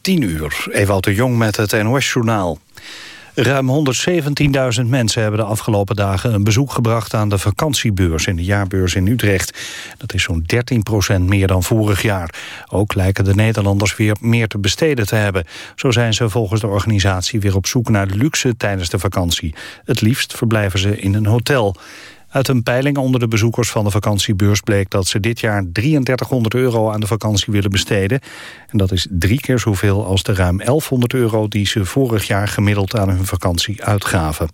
10 uur, Ewout de Jong met het NOS-journaal. Ruim 117.000 mensen hebben de afgelopen dagen een bezoek gebracht aan de vakantiebeurs in de jaarbeurs in Utrecht. Dat is zo'n 13% meer dan vorig jaar. Ook lijken de Nederlanders weer meer te besteden te hebben. Zo zijn ze volgens de organisatie weer op zoek naar luxe tijdens de vakantie. Het liefst verblijven ze in een hotel. Uit een peiling onder de bezoekers van de vakantiebeurs bleek dat ze dit jaar 3300 euro aan de vakantie willen besteden. En dat is drie keer zoveel als de ruim 1100 euro die ze vorig jaar gemiddeld aan hun vakantie uitgaven.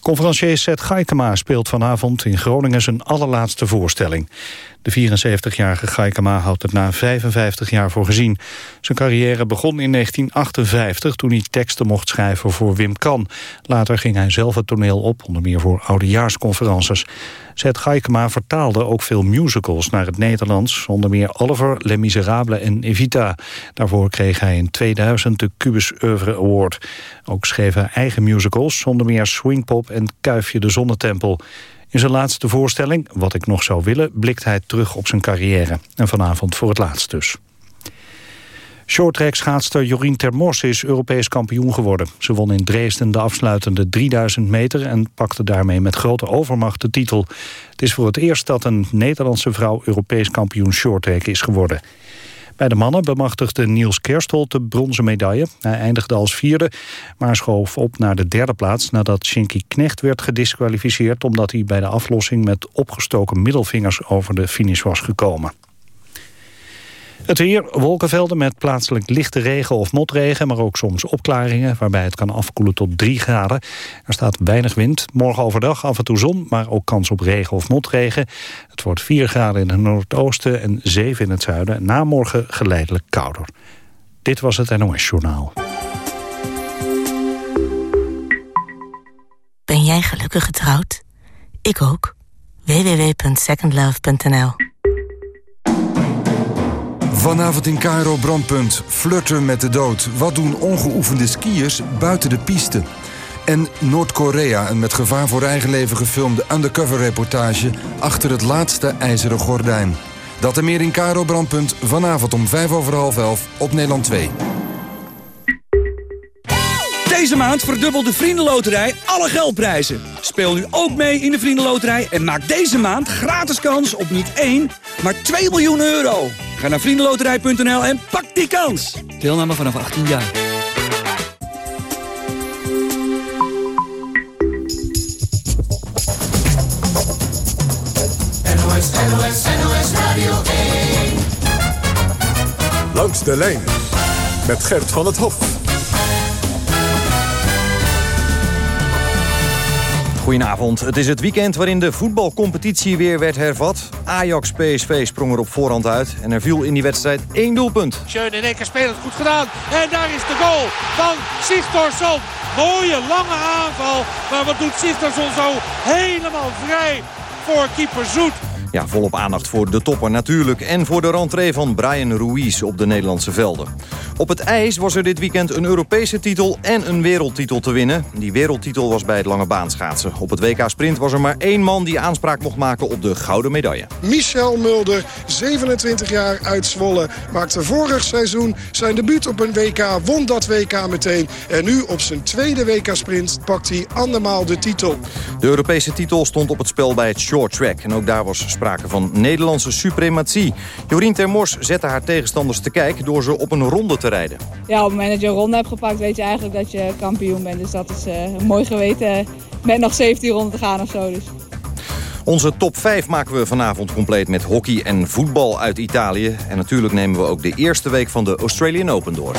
Conferencier Seth Gaikema speelt vanavond in Groningen zijn allerlaatste voorstelling. De 74-jarige Gaikema houdt het na 55 jaar voor gezien. Zijn carrière begon in 1958 toen hij teksten mocht schrijven voor Wim Kan. Later ging hij zelf het toneel op, onder meer voor oudejaarsconferences. Zet Gaikema vertaalde ook veel musicals naar het Nederlands. Onder meer Oliver, Les Miserables en Evita. Daarvoor kreeg hij in 2000 de Cubus Oeuvre Award. Ook schreef hij eigen musicals, onder meer Swingpop en Kuifje de Zonnetempel. In zijn laatste voorstelling, Wat ik nog zou willen, blikt hij terug op zijn carrière. En vanavond voor het laatst dus. Shorttrack schaatster Jorien Termors is Europees kampioen geworden. Ze won in Dresden de afsluitende 3000 meter... en pakte daarmee met grote overmacht de titel. Het is voor het eerst dat een Nederlandse vrouw Europees kampioen shorttrack is geworden. Bij de mannen bemachtigde Niels Kerstol de bronzen medaille. Hij eindigde als vierde, maar schoof op naar de derde plaats... nadat Shinky Knecht werd gedisqualificeerd... omdat hij bij de aflossing met opgestoken middelvingers over de finish was gekomen. Het weer, wolkenvelden met plaatselijk lichte regen of motregen... maar ook soms opklaringen, waarbij het kan afkoelen tot 3 graden. Er staat weinig wind. Morgen overdag af en toe zon, maar ook kans op regen of motregen. Het wordt 4 graden in het noordoosten en 7 in het zuiden. Na morgen geleidelijk kouder. Dit was het NOS Journaal. Ben jij gelukkig getrouwd? Ik ook. www.secondlove.nl Vanavond in Cairo Brandpunt. Flirten met de dood. Wat doen ongeoefende skiers buiten de piste? En Noord-Korea, een met gevaar voor eigen leven gefilmde undercover-reportage... achter het laatste ijzeren gordijn. Dat en meer in Cairo Brandpunt. Vanavond om vijf over half elf op Nederland 2. Deze maand verdubbelt de Vriendenloterij alle geldprijzen. Speel nu ook mee in de Vriendenloterij en maak deze maand gratis kans op niet 1, maar 2 miljoen euro. Ga naar vriendenloterij.nl en pak die kans. Deelname vanaf 18 jaar. NOS, NOS, NOS Radio 1. Langs de lijn met Gert van het Hof. Goedenavond. Het is het weekend waarin de voetbalcompetitie weer werd hervat. Ajax-PSV sprong er op voorhand uit. En er viel in die wedstrijd één doelpunt. Schön in één keer spelend goed gedaan. En daar is de goal van Sigtorsson. Mooie lange aanval. Maar wat doet Sigtorsson zo helemaal vrij voor keeper Zoet. Ja, volop aandacht voor de topper natuurlijk. En voor de rentree van Brian Ruiz op de Nederlandse velden. Op het ijs was er dit weekend een Europese titel en een wereldtitel te winnen. Die wereldtitel was bij het lange baanschaatsen. Op het WK Sprint was er maar één man die aanspraak mocht maken op de gouden medaille. Michel Mulder, 27 jaar uit Zwolle, maakte vorig seizoen zijn debuut op een WK. Won dat WK meteen. En nu op zijn tweede WK Sprint pakt hij andermaal de titel. De Europese titel stond op het spel bij het short track. En ook daar was sprake van Nederlandse suprematie. Jorien Termors zette haar tegenstanders te kijk door ze op een ronde te rijden. Ja, op het moment dat je een ronde hebt gepakt weet je eigenlijk dat je kampioen bent. Dus dat is uh, mooi geweten met nog 17 ronden te gaan of zo. Dus. Onze top 5 maken we vanavond compleet met hockey en voetbal uit Italië. En natuurlijk nemen we ook de eerste week van de Australian Open door.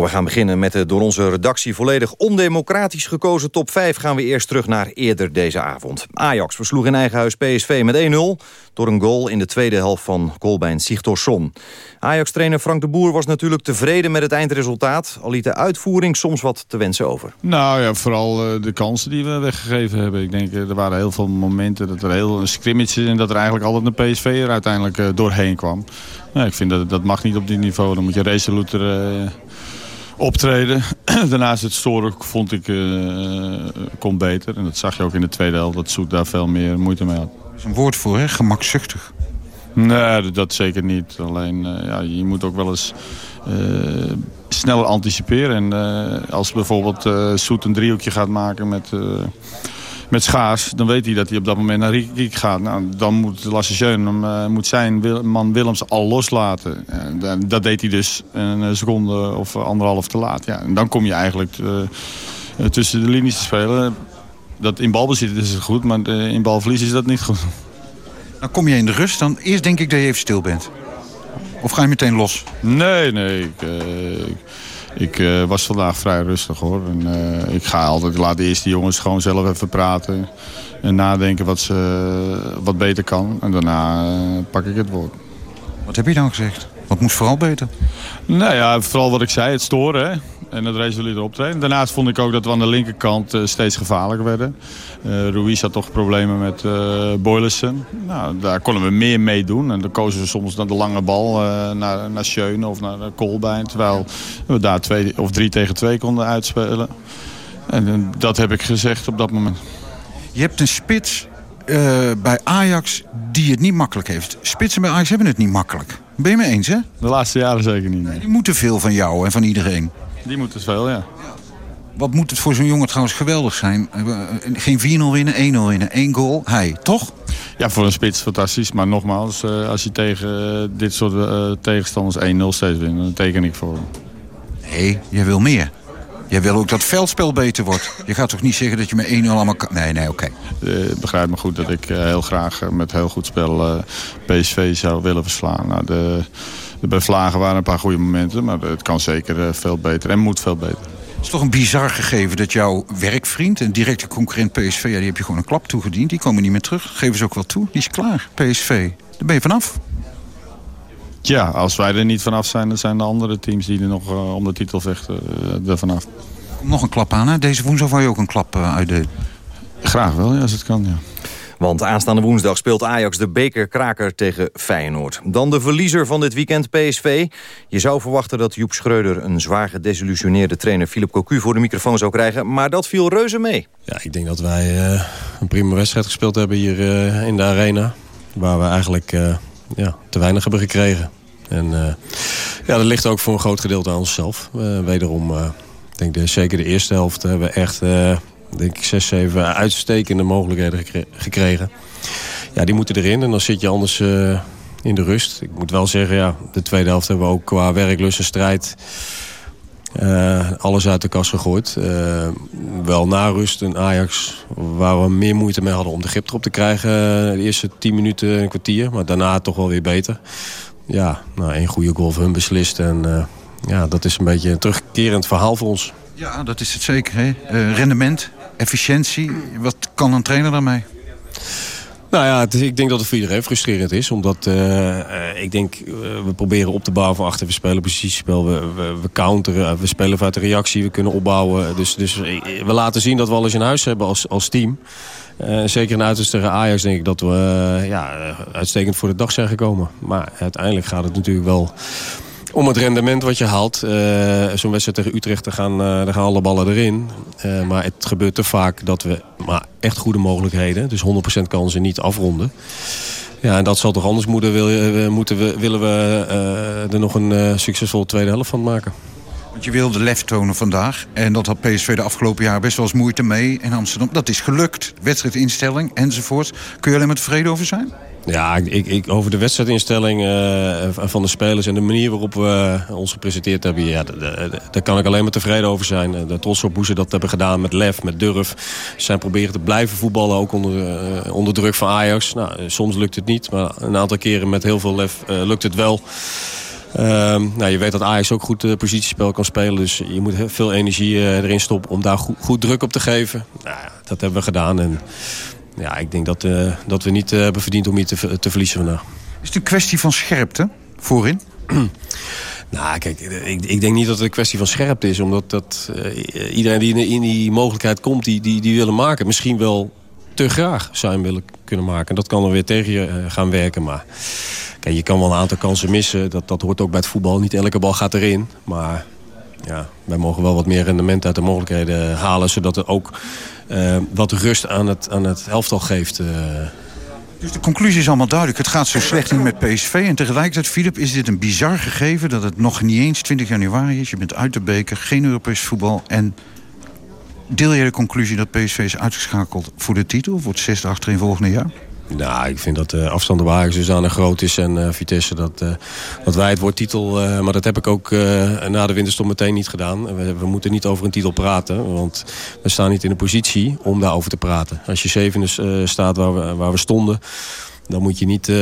We gaan beginnen met de door onze redactie volledig ondemocratisch gekozen top 5... gaan we eerst terug naar eerder deze avond. Ajax versloeg in eigen huis PSV met 1-0... door een goal in de tweede helft van Kolbein Sigtorsson. Ajax-trainer Frank de Boer was natuurlijk tevreden met het eindresultaat... al liet de uitvoering soms wat te wensen over. Nou ja, vooral uh, de kansen die we weggegeven hebben. Ik denk, uh, er waren heel veel momenten dat er heel een scrimmage en dat er eigenlijk altijd een PSV er uiteindelijk uh, doorheen kwam. Nou, ik vind dat dat mag niet op dit niveau. Dan moet je resoluter optreden. Daarnaast het storen vond ik uh, kon beter. En dat zag je ook in de tweede helft dat Soet daar veel meer moeite mee had. is een woord voor, hè? Gemakzuchtig. Nee, dat zeker niet. Alleen, uh, ja, je moet ook wel eens uh, sneller anticiperen. En uh, als bijvoorbeeld Soet een driehoekje gaat maken met, met Schaars... dan weet hij dat hij op dat moment naar Riek gaat. Nou, dan moet Lasse moet zijn man Willems al loslaten. En dat deed hij dus een seconde of anderhalf te laat. Ja, en dan kom je eigenlijk tussen de linies te spelen. Dat in balbezit is het goed, maar in balverlies is dat niet goed. Dan kom je in de rust, dan eerst denk ik dat je even stil bent. Of ga je meteen los? Nee, nee. Ik, uh, ik, uh, was vandaag vrij rustig hoor. En, uh, ik ga altijd, laat de eerste jongens gewoon zelf even praten. En nadenken wat, ze, wat beter kan. En daarna pak ik het woord. Wat heb je dan gezegd? Wat moest vooral beter? Nou ja, vooral wat ik zei, het storen. Hè? En dat resulteerde optreden. Daarnaast vond ik ook dat we aan de linkerkant uh, steeds gevaarlijker werden. Uh, Ruiz had toch problemen met uh, Boylissen. Nou, daar konden we meer mee doen. En dan kozen we soms naar de lange bal naar, naar Schöne of naar Kolbein. Terwijl we daar twee of drie tegen twee konden uitspelen. En dat heb ik gezegd op dat moment. Je hebt een spits bij Ajax die het niet makkelijk heeft. Spitsen bij Ajax hebben het niet makkelijk. Ben je me eens, hè? De laatste jaren zeker niet. Nee. Die moeten veel van jou en van iedereen. Die moeten veel, ja. Wat moet het voor zo'n jongen trouwens geweldig zijn? Geen 4-0 winnen, 1-0 winnen. één goal, hij, toch? Ja, voor een spits fantastisch. Maar nogmaals, eh, als je tegen eh, dit soort tegenstanders 1-0 steeds wint... dan teken ik voor hem. Nee, jij wil meer. Jij wil ook dat veldspel beter wordt. Je gaat toch niet zeggen dat je met 1-0 allemaal kan... Nee, nee, oké. Okay. begrijp me goed dat ik heel graag met heel goed spel PSV zou willen verslaan. Nou, de bij Vlagen waren een paar goede momenten. Maar het kan zeker eh, veel beter en moet veel beter. Het is toch een bizar gegeven dat jouw werkvriend... en directe concurrent PSV, ja, die heb je gewoon een klap toegediend. Die komen niet meer terug. Geven ze ook wel toe. Die is klaar, PSV. Daar ben je vanaf. Ja, als wij er niet vanaf zijn... dan zijn de andere teams die er nog uh, om de titel vechten uh, er vanaf. Nog een klap aan, hè? Deze woensdag wou je ook een klap uh, uitdelen. Graag wel, ja, als het kan, ja. Want aanstaande woensdag speelt Ajax de bekerkraker tegen Feyenoord. Dan de verliezer van dit weekend PSV. Je zou verwachten dat Joep Schreuder een zwaar gedesillusioneerde trainer... Philip Cocu voor de microfoon zou krijgen, maar dat viel reuze mee. Ja, ik denk dat wij uh, een prima wedstrijd gespeeld hebben hier uh, in de arena. Waar we eigenlijk uh, ja, te weinig hebben gekregen. En ja, dat ligt ook voor een groot gedeelte aan onszelf. wederom, ik denk de, zeker de eerste helft hebben we echt denk ik zes, zeven uitstekende mogelijkheden gekregen. Ja, die moeten erin en dan zit je anders in de rust. Ik moet wel zeggen, ja, de tweede helft hebben we ook qua werklust en strijd... Uh, alles uit de kast gegooid. Uh, wel na rust een Ajax waar we meer moeite mee hadden om de grip erop te krijgen. De eerste tien minuten een kwartier, maar daarna toch wel weer beter. Ja, nou, één goede goal voor hun beslist. En ja, dat is een beetje een terugkerend verhaal voor ons. Ja, dat is het zeker. Hè? rendement, efficiëntie. Wat kan een trainer daarmee? Nou ja, ik denk dat het voor iedereen frustrerend is. Omdat uh, ik denk, uh, we proberen op te bouwen van achter. We spelen precies spel. We, we, counteren. We spelen vanuit de reactie. We kunnen opbouwen. Dus, dus we laten zien dat we alles in huis hebben als, als team. Zeker in uiterst tegen Ajax denk ik dat we ja, uitstekend voor de dag zijn gekomen. Maar uiteindelijk gaat het natuurlijk wel om het rendement wat je haalt. Uh, Zo'n wedstrijd tegen Utrecht, daar gaan, uh, daar gaan alle ballen erin. Uh, maar het gebeurt te vaak dat we maar echt goede mogelijkheden... dus 100% kansen niet afronden. Ja, en dat zal toch anders moeten, wil, moeten we, willen we er nog een succesvolle tweede helft van maken. Je wilde lef tonen vandaag. En dat had PSV de afgelopen jaar best wel eens moeite mee in Amsterdam. Dat is gelukt. Wedstrijdinstelling enzovoort. Kun je alleen maar tevreden over zijn? Ja, ik, ik, over de wedstrijdinstelling uh, van de spelers en de manier waarop we ons gepresenteerd hebben, ja, daar kan ik alleen maar tevreden over zijn. De trots op dat hebben gedaan met lef, met durf. Ze zijn proberen te blijven voetballen, ook onder, uh, onder druk van Ajax. Nou, soms lukt het niet, maar een aantal keren met heel veel lef lukt het wel. Ehm, nou, je weet dat Ajax ook goed positiespel kan spelen. Dus je moet veel energie erin stoppen om daar goed, goed druk op te geven. Nou, dat hebben we gedaan. En ja, ik denk dat, uh, dat we niet uh, hebben verdiend om hier te, te verliezen vandaag. Is het een kwestie van scherpte voorin? nou, kijk, ik, ik, denk niet dat het een kwestie van scherpte is. Omdat dat, uh, iedereen die in, in, die mogelijkheid komt, die, die, die willen maken. Misschien wel te graag hem willen kunnen maken. En dat kan er weer tegen je gaan werken. Maar kijk, je kan wel een aantal kansen missen. Dat, dat hoort ook bij het voetbal. Niet elke bal gaat erin. Maar ja, wij mogen wel wat meer rendement uit de mogelijkheden halen. Zodat er ook uh, wat rust aan het, aan het helftal geeft. Uh, Dus de conclusie is allemaal duidelijk. Het gaat zo slecht niet met PSV. En tegelijkertijd, Filip, is dit een bizar gegeven... dat het nog niet eens 20 januari is. Je bent uit de beker, geen Europees voetbal. En deel jij de conclusie dat PSV is uitgeschakeld voor de titel... voor het zesde achterin volgende jaar? Nou, ik vind dat de afstand de wagen zodanig groot is en uh, Vitesse dat, uh, dat wij het woord titel... Maar dat heb ik ook na de winterstop meteen niet gedaan. We, we, moeten niet over een titel praten, want we staan niet in de positie om daarover te praten. Als je zevende staat waar we, waar we stonden... Dan moet je niet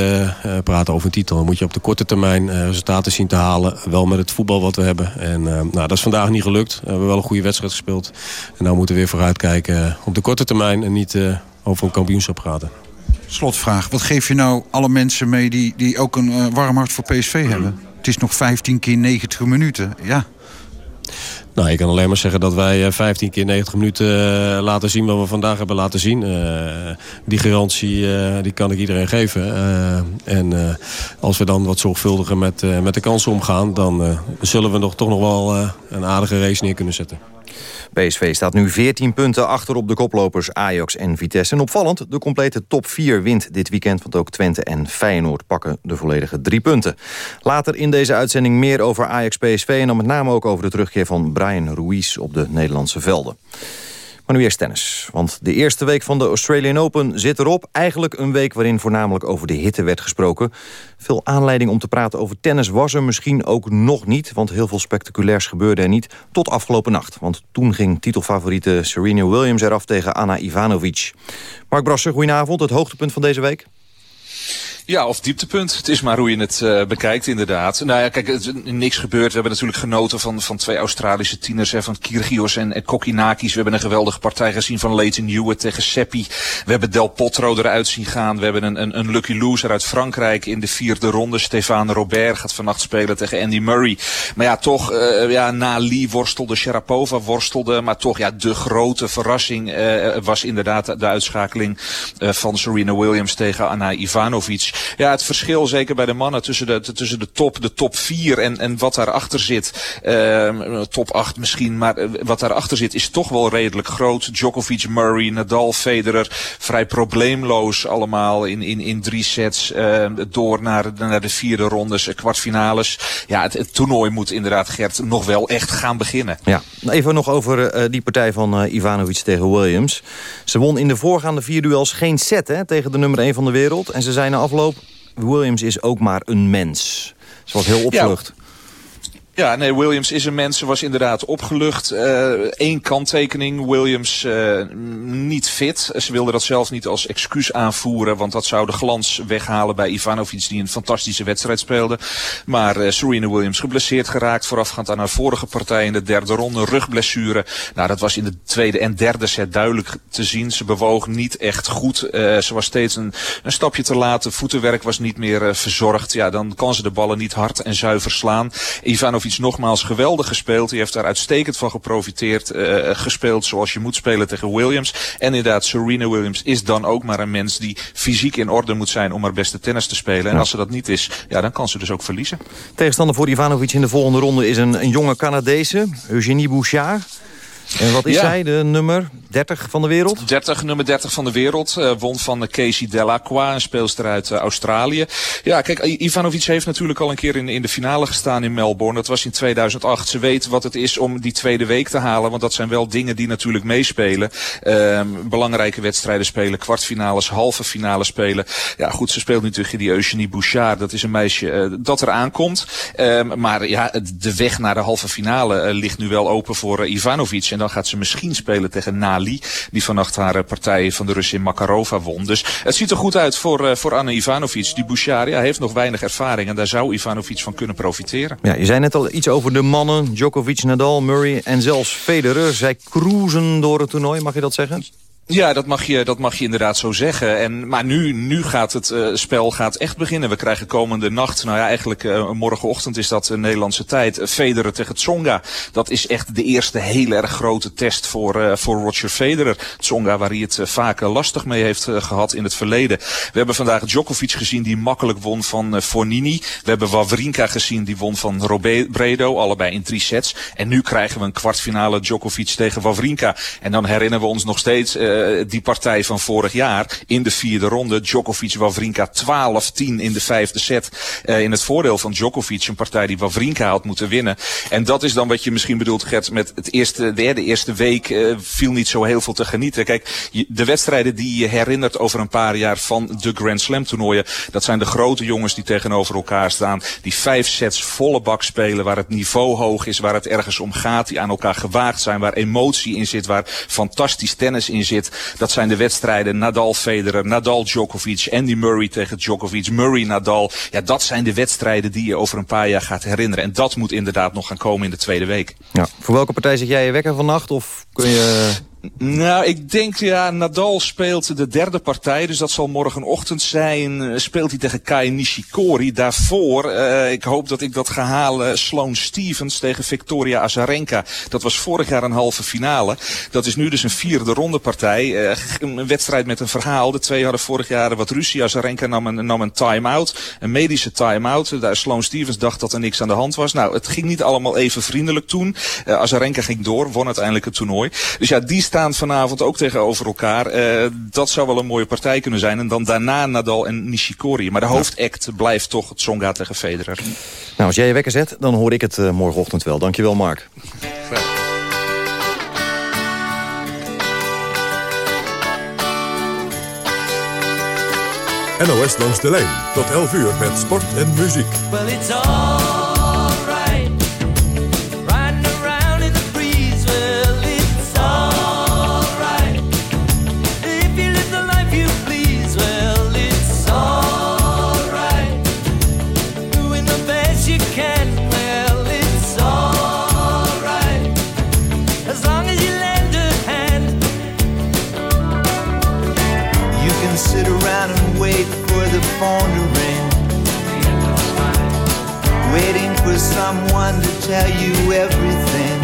praten over een titel. Dan moet je op de korte termijn resultaten zien te halen. Wel met het voetbal wat we hebben. En nou, dat is vandaag niet gelukt. We hebben wel een goede wedstrijd gespeeld. En nou moeten we weer vooruitkijken op de korte termijn. En niet over een kampioenschap praten. Slotvraag. Wat geef je nou alle mensen mee die, die ook een warm hart voor PSV hebben? Het is nog 15 keer 90 minuten. Ja. Nou, ik kan alleen maar zeggen dat wij 15 keer 90 minuten uh, laten zien wat we vandaag hebben laten zien. Uh, die garantie die kan ik iedereen geven. en als we dan wat zorgvuldiger met, met de kansen omgaan... dan zullen we nog, toch nog wel een aardige race neer kunnen zetten. PSV staat nu 14 punten achter op de koplopers Ajax en Vitesse. En opvallend, de complete top 4 wint dit weekend... want ook Twente en Feyenoord pakken de volledige drie punten. Later in deze uitzending meer over Ajax-PSV... en dan met name ook over de terugkeer van Brian Ruiz op de Nederlandse velden. Maar nu eerst tennis. Want de eerste week van de Australian Open zit erop. Eigenlijk een week waarin voornamelijk over de hitte werd gesproken. Veel aanleiding om te praten over tennis was er misschien ook nog niet. Want heel veel spectaculairs gebeurde er niet. Tot afgelopen nacht. Want toen ging titelfavoriete Serena Williams eraf tegen Anna Ivanovic. Mark Brasser, goedenavond. Het hoogtepunt van deze week? Ja, of dieptepunt. Het is maar hoe je het uh, bekijkt inderdaad. Nou ja, kijk, is niks gebeurd. We hebben natuurlijk genoten van, van twee Australische tieners. Hè, van Kyrgios en, en Kokinakis. We hebben een geweldige partij gezien van Leighton Hewitt tegen Seppi. We hebben Del Potro eruit zien gaan. We hebben een, een, een lucky loser uit Frankrijk in de vierde ronde. Stefan Robert gaat vannacht spelen tegen Andy Murray. Maar ja, toch, uh, ja, Nali worstelde, Sharapova worstelde. Maar toch, ja, de grote verrassing uh, was inderdaad de uitschakeling van Serena Williams tegen Anna Ivanovic ja, het verschil zeker bij de mannen tussen de, tussen de top, de top 4 en, en wat daarachter zit. Uh, top 8 misschien, maar uh, wat daarachter zit is toch wel redelijk groot. Djokovic, Murray, Nadal, Federer, vrij probleemloos allemaal in, in, in drie sets uh, door naar, naar de vierde rondes, eh, kwartfinales. Ja, het, toernooi moet inderdaad, Gert, nog wel echt gaan beginnen. Ja, even nog over uh, die partij van Ivanovic tegen Williams. Ze won in de voorgaande vier duels geen set hè, tegen de nummer 1 van de wereld. En ze zijn na Williams is ook maar een mens. Ze was heel opgelucht. Ja. Nee, Williams is een mens, was inderdaad opgelucht. Eén uh, kanttekening, Williams uh, niet fit. Ze wilde dat zelf niet als excuus aanvoeren, want dat zou de glans weghalen bij Ivanovic, die een fantastische wedstrijd speelde. Maar uh, Serena Williams geblesseerd geraakt, voorafgaand aan haar vorige partij in de derde ronde, rugblessure. Nou, dat was in de tweede en derde set duidelijk te zien. Ze bewoog niet echt goed. ze was steeds een, een stapje te laat, voetenwerk was niet meer verzorgd. Ja, dan kan ze de ballen niet hard en zuiver slaan. Ivanovic nogmaals geweldig gespeeld. Hij heeft daar uitstekend van geprofiteerd. Uh, gespeeld zoals je moet spelen tegen Williams. En inderdaad, Serena Williams is dan ook maar een mens die fysiek in orde moet zijn om haar beste tennis te spelen. En als ze dat niet is, ja, dan kan ze dus ook verliezen. Tegenstander voor Ivanovic in de volgende ronde is een, een jonge Canadese, Eugenie Bouchard. En wat is ja. zij, de nummer 30 van de wereld? 30, nummer 30 van de wereld. Uh, won van Casey Delacroix, een speelster uit uh, Australië. Ja, kijk, Ivanovic heeft natuurlijk al een keer in, in de finale gestaan in Melbourne. Dat was in 2008. Ze weet wat het is om die tweede week te halen. Want dat zijn wel dingen die natuurlijk meespelen. Uh, belangrijke wedstrijden spelen, kwartfinales, halve finale spelen. Ja, goed, ze speelt nu tegen die Eugenie Bouchard. Dat is een meisje uh, dat er aankomt. maar ja, de weg naar de halve finale ligt nu wel open voor Ivanovic. En dan gaat ze misschien spelen tegen Nali. Die vannacht haar partij van de Russin Makarova won. Dus het ziet er goed uit voor, uh, voor Anne Ivanovic. Die Bouchard ja, heeft nog weinig ervaring. En daar zou Ivanovic van kunnen profiteren. Ja, je zei net al iets over de mannen. Djokovic, Nadal, Murray en zelfs Federer. Zij cruisen door het toernooi, mag je dat zeggen? Ja, dat mag je, dat mag je inderdaad zo zeggen. En, maar nu, nu gaat het uh, spel gaat echt beginnen. We krijgen komende nacht, nou ja, eigenlijk uh, morgenochtend is dat Nederlandse tijd, Federer tegen Tsonga. Dat is echt de eerste heel erg grote test voor, uh, voor Roger Federer. Tsonga, waar hij het vaak lastig mee heeft gehad in het verleden. We hebben vandaag Djokovic gezien die makkelijk won van Fornini. We hebben Wawrinka gezien die won van Robredo, allebei in drie sets. En nu krijgen we een kwartfinale Djokovic tegen Wawrinka. En dan herinneren we ons nog steeds... Uh, die partij van vorig jaar in de vierde ronde. Djokovic Wawrinka 12-10 in de vijfde set. Uh, in het voordeel van Djokovic, een partij die Wawrinka had moeten winnen. En dat is dan wat je misschien bedoelt, Gert, met het eerste, de, eerste week uh, viel niet zo heel veel te genieten. Kijk, de wedstrijden die je herinnert over een paar jaar van de Grand Slam toernooien, dat zijn de grote jongens die tegenover elkaar staan. Die vijf sets volle bak spelen, waar het niveau hoog is, waar het ergens om gaat, die aan elkaar gewaagd zijn, waar emotie in zit, waar fantastisch tennis in zit. Dat zijn de wedstrijden Nadal Federer, Nadal Djokovic, Andy Murray tegen Djokovic, Murray Nadal. Ja, dat zijn de wedstrijden die je over een paar jaar gaat herinneren. En dat moet inderdaad nog gaan komen in de tweede week. Ja. Voor welke partij zit jij je wekker vannacht? Of kun je... Nou, ik denk, ja, Nadal speelt de derde partij, dus dat zal morgenochtend zijn. Speelt hij tegen Kai Nishikori. Daarvoor, uh, ik hoop dat ik dat ga halen, Sloane Stevens tegen Victoria Azarenka. Dat was vorig jaar een halve finale. Dat is nu dus een vierde ronde partij. Een wedstrijd met een verhaal. De twee hadden vorig jaar wat ruzie. Azarenka nam een, nam een time-out, een medische time-out. Daar Sloane Stevens dacht dat er niks aan de hand was. Nou, het ging niet allemaal even vriendelijk toen. Azarenka ging door, won uiteindelijk het toernooi. Dus ja, die staan vanavond ook tegenover elkaar. Uh, dat zou wel een mooie partij kunnen zijn. En dan daarna Nadal en Nishikori. Maar de hoofdact blijft toch het Tsonga tegen Federer. Nou, als jij je wekker zet, dan hoor ik het uh, morgenochtend wel. Dankjewel, Mark. Graag. NOS langs de lijn. Tot 11 uur met sport en muziek. Well, tell you everything.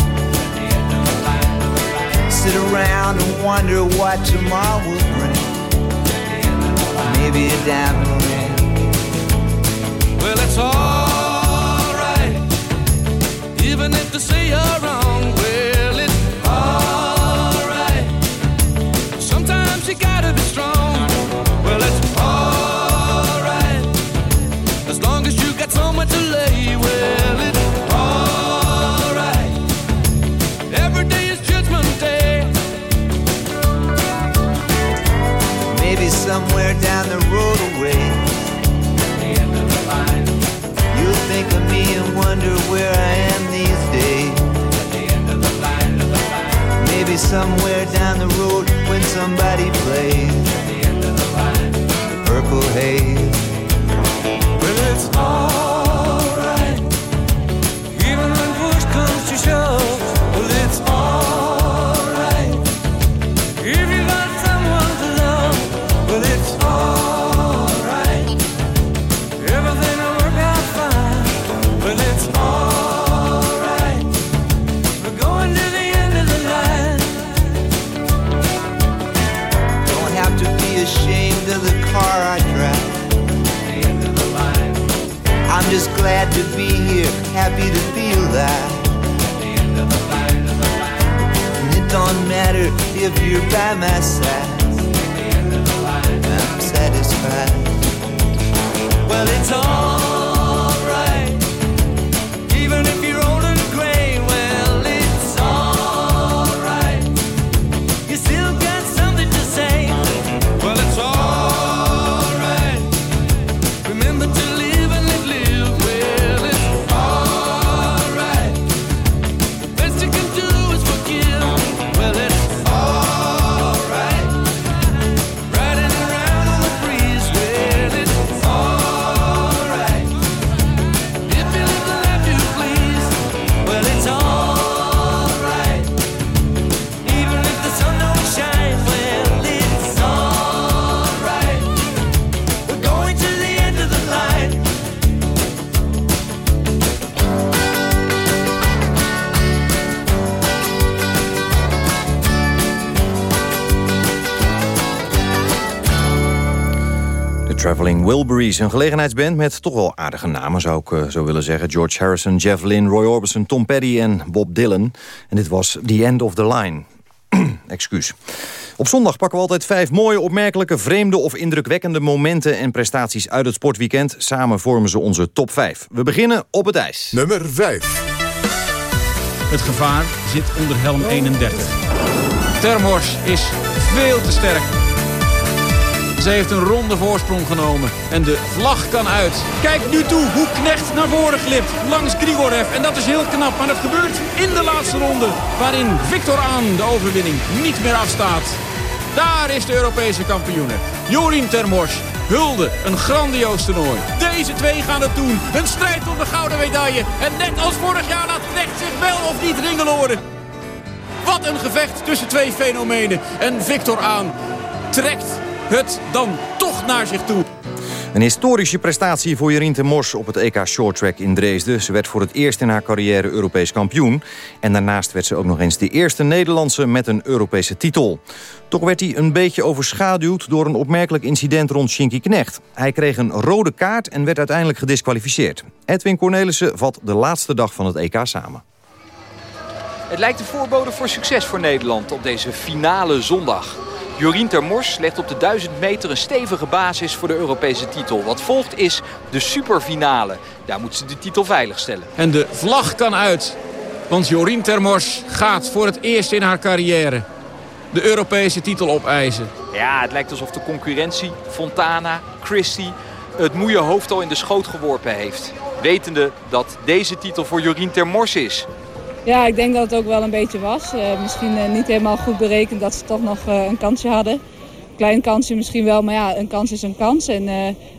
Sit around and wonder what tomorrow will bring. Maybe a diamond ring. Well, it's alright. Even if they say you're wrong, well, it's alright. Sometimes you gotta be strong. Well, it's alright. As long as you got somewhere to lay, well, somewhere down the road when somebody plays at the end of the line the purple haze. Happy to feel that. And it don't matter if you're by my side. I'm satisfied. Een gelegenheidsband met toch wel aardige namen, zou ik uh, zo willen zeggen. George Harrison, Jeff Lynne, Roy Orbison, Tom Petty en Bob Dylan. En dit was The End of the Line. Excuus. Op zondag pakken we altijd vijf mooie, opmerkelijke, vreemde of indrukwekkende momenten en prestaties uit het sportweekend. Samen vormen ze onze top 5. We beginnen op het ijs. Nummer 5. Het gevaar zit onder helm 31. Termors is veel te sterk. Ze heeft een ronde voorsprong genomen. En de vlag kan uit. Kijk nu toe hoe Knecht naar voren glipt. Langs Grigorev. En dat is heel knap. Maar dat gebeurt in de laatste ronde. Waarin Victor Aan de overwinning niet meer afstaat. Daar is de Europese kampioene. Jorien Termors. Hulde, een grandioos toernooi. Deze twee gaan het doen. Een strijd om de gouden medaille. En net als vorig jaar laat Knecht zich wel of niet ringeloren. Wat een gevecht tussen twee fenomenen. En Victor Aan trekt het dan toch naar zich toe. Een historische prestatie voor Jorien Mors op het EK Shorttrack in Dresden. Ze werd voor het eerst in haar carrière Europees kampioen. En daarnaast werd ze ook nog eens de eerste Nederlandse met een Europese titel. Toch werd hij een beetje overschaduwd door een opmerkelijk incident rond Shinky Knecht. Hij kreeg een rode kaart en werd uiteindelijk gedisqualificeerd. Edwin Cornelissen vat de laatste dag van het EK samen. Het lijkt een voorbode voor succes voor Nederland op deze finale zondag. Jorien Termors legt op de 1000 meter een stevige basis voor de Europese titel. Wat volgt is de superfinale. Daar moet ze de titel veiligstellen. En de vlag kan uit. Want Jorien Termors gaat voor het eerst in haar carrière de Europese titel opeisen. Ja, het lijkt alsof de concurrentie, Fontana, Christie, het moeie hoofd al in de schoot geworpen heeft. Wetende dat deze titel voor Jorien Termors is. Ja, ik denk dat het ook wel een beetje was. Uh, misschien uh, niet helemaal goed berekend dat ze toch nog uh, een kansje hadden. Klein kansje misschien wel, maar ja, een kans is een kans. En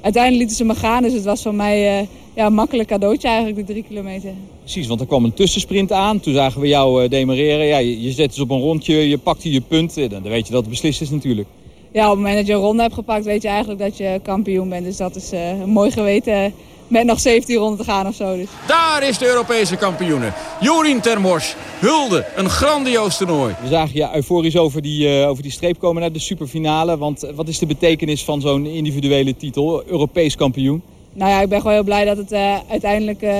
uiteindelijk lieten ze me gaan, dus het was voor mij ja, een makkelijk cadeautje eigenlijk, die drie kilometer. Precies, want er kwam een tussensprint aan. Toen zagen we jou demareren. Ja, je, je zette ze op een rondje, je pakte je punt. Dan weet je dat het beslist is natuurlijk. Ja, op het moment dat je een ronde hebt gepakt, weet je eigenlijk dat je kampioen bent. Dus dat is een mooi geweten met nog 17 ronden te gaan of zo. Dus. Daar is de Europese kampioene. Jorien Termors. Hulde, een grandioos toernooi. We zagen je euforisch over die, uh, over die streep komen naar de superfinale. Want wat is de betekenis van zo'n individuele titel, Europees kampioen? Nou ja, ik ben gewoon heel blij dat het uh, uiteindelijk uh,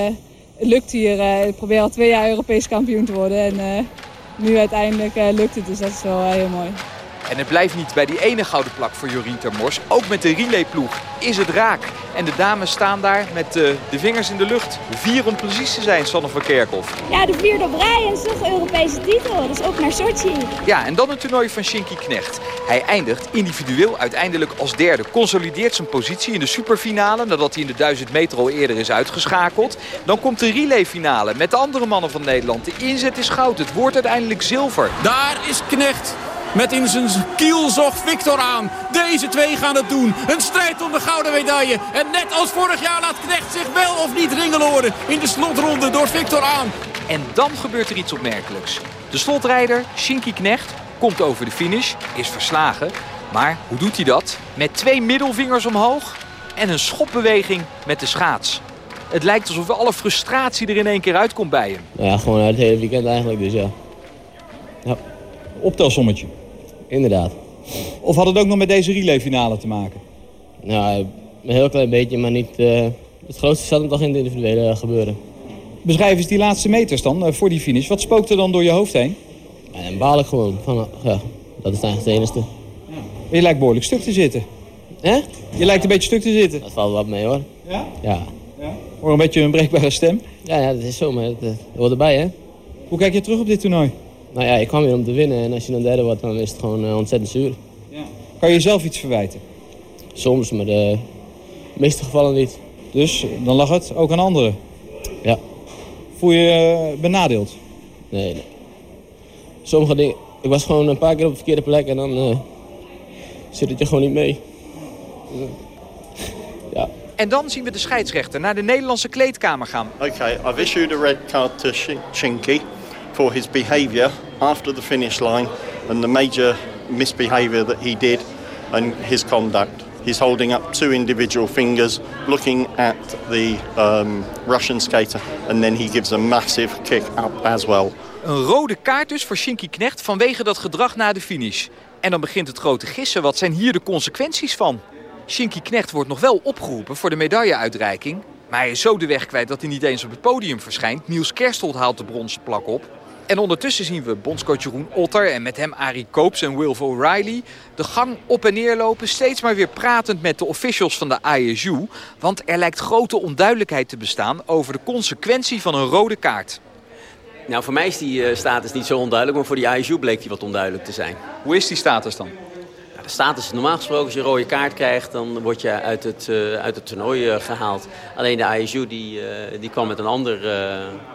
lukt hier. ik probeer al twee jaar Europees kampioen te worden. En nu uiteindelijk lukt het, dus dat is wel heel mooi. En het blijft niet bij die ene gouden plak voor Jorien Termors. Ook met de relayploeg is het raak. En de dames staan daar met uh, de vingers in de lucht. Vier om precies te zijn, Sanne van Kerkhoff. Ja, de vierde op rij en toch Europese titel. Dus ook naar Sochi. Ja, en dan het toernooi van Shinky Knecht. Hij eindigt individueel uiteindelijk als derde. Consolideert zijn positie in de superfinale nadat hij in de 1000 meter al eerder is uitgeschakeld. Dan komt de relayfinale met de andere mannen van Nederland. De inzet is goud. Het wordt uiteindelijk zilver. Daar is Knecht. Met in zijn kielzog Victor aan. Deze twee gaan het doen. Een strijd om de gouden medaille. En net als vorig jaar laat Knecht zich wel of niet ringeloren in de slotronde door Victor aan. En dan gebeurt er iets opmerkelijks. De slotrijder, Shinky Knecht, komt over de finish, is verslagen. Maar hoe doet hij dat? Met twee middelvingers omhoog en een schopbeweging met de schaats. Het lijkt alsof alle frustratie er in één keer uitkomt bij hem. Ja, gewoon uit het hele weekend eigenlijk, dus ja. ja. Optelsommetje. Inderdaad. Of had het ook nog met deze relayfinale te maken? Nou, een heel klein beetje, maar niet... Uh, het grootste zat hem toch in het individuele gebeuren. Beschrijf eens die laatste meters dan, uh, voor die finish. Wat spookt er dan door je hoofd heen? En baal ik gewoon. Van, ja, dat is eigenlijk het enige. Ja. Je lijkt behoorlijk stuk te zitten. Hè? Je lijkt een beetje stuk te zitten. Dat valt wat mee hoor. Ja? Ja. ja. Hoor een beetje een breekbare stem. Ja, ja dat is zo, maar dat, dat hoort erbij hè. Hoe kijk je terug op dit toernooi? Nou ja, ik kwam hier om te winnen en als je dan derde wordt, dan is het gewoon uh, ontzettend zuur. Ja. Kan je jezelf iets verwijten? Soms, maar de meeste gevallen niet. Dus dan lag het ook aan anderen? Ja. Voel je je benadeeld? Nee, nee. Sommige dingen... Ik was gewoon een paar keer op de verkeerde plek en dan uh, zit het je gewoon niet mee. Ja. En dan zien we de scheidsrechter naar de Nederlandse kleedkamer gaan. Okay, I've issued a red card to Shinky for his behaviour after the finish line and the major misbehaviour that he did and his conduct. He's holding up two individual fingers, looking at the um, Russian skater, and then he gives a massive kick up as well. Een rode kaart dus voor Shinky Knecht vanwege dat gedrag na de finish. En dan begint het grote gissen. Wat zijn hier de consequenties van? Shinky Knecht wordt nog wel opgeroepen voor de medailleuitreiking. Maar hij is zo de weg kwijt dat hij niet eens op het podium verschijnt. Niels Kerstold haalt de bronzen plak op. En ondertussen zien we bondscoach Jeroen Otter en met hem Arie Koops en Wilf O'Reilly de gang op en neer lopen. Steeds maar weer pratend met de officials van de ISU. Want er lijkt grote onduidelijkheid te bestaan over de consequentie van een rode kaart. Nou, voor mij is die eh, status niet zo onduidelijk, maar voor die ISU bleek die wat onduidelijk te zijn. Hoe is die status dan? Status is normaal gesproken, als je een rode kaart krijgt, dan word je uit het, uh, uit het toernooi uh, gehaald. Alleen de ISU die, die kwam met een ander,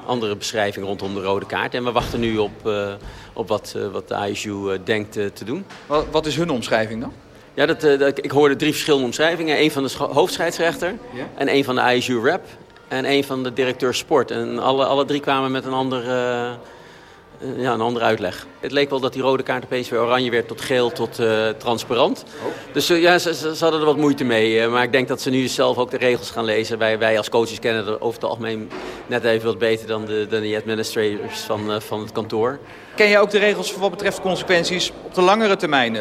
andere beschrijving rondom de rode kaart. En we wachten nu op, op wat, wat de ISU denkt te doen. Wat, wat, is hun omschrijving dan? Ja, dat, dat, ik hoorde drie verschillende omschrijvingen. Eén van de hoofdscheidsrechter en één van de ISU-rep en een van de directeur sport. En alle, alle drie kwamen met een andere, ja, een andere uitleg. Het leek wel dat die rode kaart opeens weer oranje werd tot geel tot uh, transparant. Oh. Dus uh, ja, ze, ze, hadden er wat moeite mee. maar ik denk dat ze nu zelf ook de regels gaan lezen. Wij, wij als coaches kennen het over het algemeen net even wat beter dan de, dan de administrators van, van het kantoor. Ken je ook de regels voor wat betreft consequenties op de langere termijn?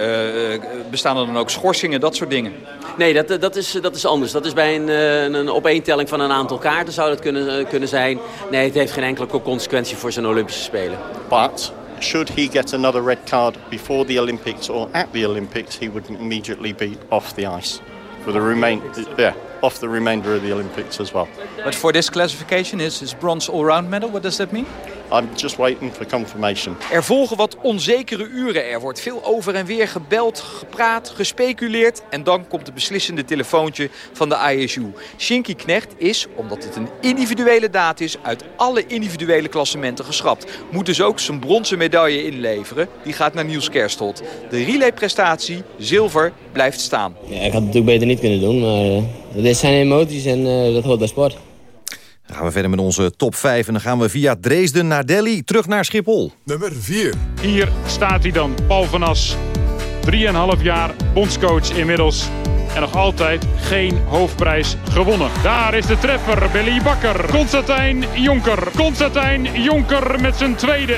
bestaan er dan ook schorsingen, dat soort dingen? Nee, dat, dat, is, dat is anders. Dat is bij een, een opeentelling van een aantal kaarten zou dat kunnen, kunnen zijn. Nee, het heeft geen enkele consequentie voor zijn Olympische Spelen. But should he get another red card before the Olympics or at the Olympics, he would immediately be off the ice for the remain, yeah, off the remainder of the Olympics as well. But for this classification is, is bronze all-round medal. What does that mean? I'm just waiting for confirmation. Er volgen wat onzekere uren. Er wordt veel over en weer gebeld, gepraat, gespeculeerd. En dan komt het beslissende telefoontje van de ISU. Shinky Knecht is, omdat het een individuele daad is... uit alle individuele klassementen geschrapt. Moet dus ook zijn bronzen medaille inleveren. Die gaat naar Niels Kerstelt. De relayprestatie, zilver, blijft staan. Ja, ik had het natuurlijk beter niet kunnen doen. Maar uh, dit zijn emoties en uh, dat hoort bij sport. Dan gaan we verder met onze top 5 en dan gaan we via Dresden naar Delhi terug naar Schiphol. Nummer 4. Hier staat hij dan, Paul van As. 3,5 jaar bondscoach inmiddels. En nog altijd geen hoofdprijs gewonnen. Daar is de treffer, Billy Bakker. Constantijn Jonker. Constantijn Jonker met zijn tweede.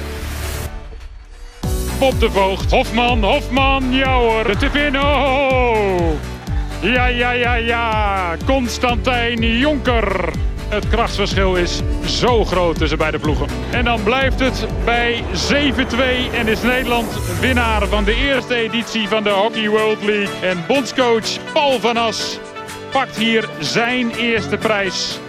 Bob de Voogd. Hofman, Hofman, ja hoor. De tip in, oh. Ja, ja, ja, ja. Constantijn Jonker. Het krachtsverschil is zo groot tussen beide ploegen. En dan blijft het bij 7-2 en is Nederland winnaar van de eerste editie van de Hockey World League. En bondscoach Paul van As pakt hier zijn eerste prijs.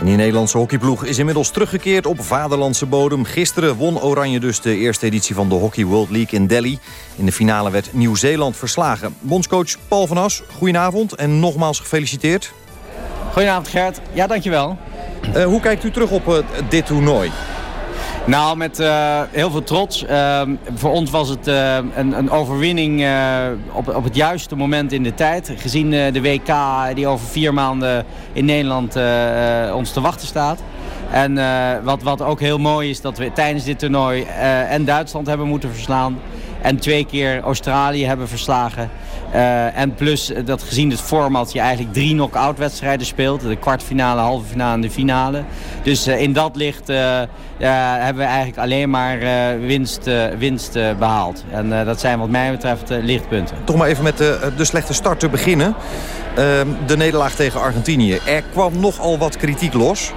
En die Nederlandse hockeyploeg is inmiddels teruggekeerd op vaderlandse bodem. Gisteren won Oranje dus de eerste editie van de Hockey World League in Delhi. In de finale werd Nieuw-Zeeland verslagen. Bondscoach Paul van As, goedenavond en nogmaals gefeliciteerd. Goedenavond Gert, ja dankjewel. Uh, hoe kijkt u terug op uh, dit toernooi? Nou, met uh, heel veel trots. voor ons was het een, een, overwinning op, op het juiste moment in de tijd. Gezien de WK die over vier maanden in Nederland ons te wachten staat. En wat, wat ook heel mooi is dat we tijdens dit toernooi en Duitsland hebben moeten verslaan. En twee keer Australië hebben verslagen. Uh, en plus dat gezien het format je eigenlijk drie knock-out wedstrijden speelt. De kwartfinale, halve finale en de finale. Dus uh, in dat licht uh, hebben we eigenlijk alleen maar winst, winst behaald. En dat zijn wat mij betreft lichtpunten. Toch maar even met de, de slechte start te beginnen. Ehm, de nederlaag tegen Argentinië. Er kwam nogal wat kritiek los.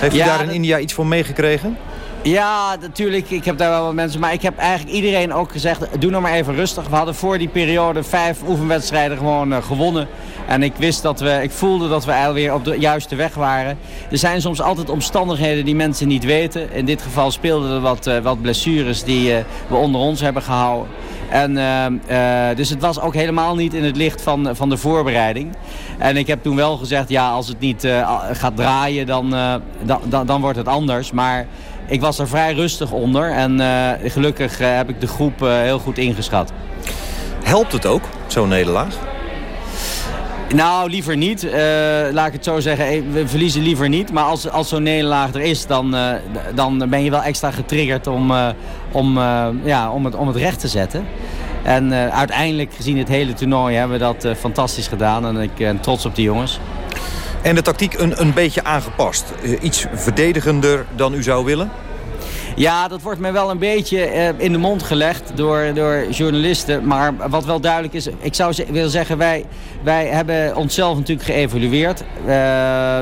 Heeft u daar in India iets van meegekregen? Ja, natuurlijk. Ik heb daar wel wat mensen. Maar ik heb eigenlijk iedereen ook gezegd, doe nog maar even rustig. We hadden voor die periode vijf oefenwedstrijden gewoon uh, gewonnen. En ik wist dat we, ik voelde dat we alweer op de juiste weg waren. Er zijn soms altijd omstandigheden die mensen niet weten. In dit geval speelden er wat, uh, wat blessures die uh, we onder ons hebben gehouden. En, dus het was ook helemaal niet in het licht van, van de voorbereiding. En ik heb toen wel gezegd, ja, als het niet gaat draaien, dan, dan, dan, dan wordt het anders. Maar ik was er vrij rustig onder en uh, gelukkig uh, heb ik de groep uh, heel goed ingeschat. Helpt het ook, zo'n nederlaag? Nou, liever niet. laat ik het zo zeggen. We verliezen liever niet. Maar als, als zo'n nederlaag er is, dan, dan ben je wel extra getriggerd om, om, ja, om, het, om het recht te zetten. En uiteindelijk, gezien het hele toernooi, hebben we dat fantastisch gedaan. En ik ben trots op die jongens. En de tactiek een, een beetje aangepast. iets verdedigender dan u zou willen? Ja, dat wordt mij wel een beetje eh, in de mond gelegd door, door journalisten. Maar wat wel duidelijk is, ik zou willen zeggen, wij, wij hebben onszelf natuurlijk geëvalueerd. Eh,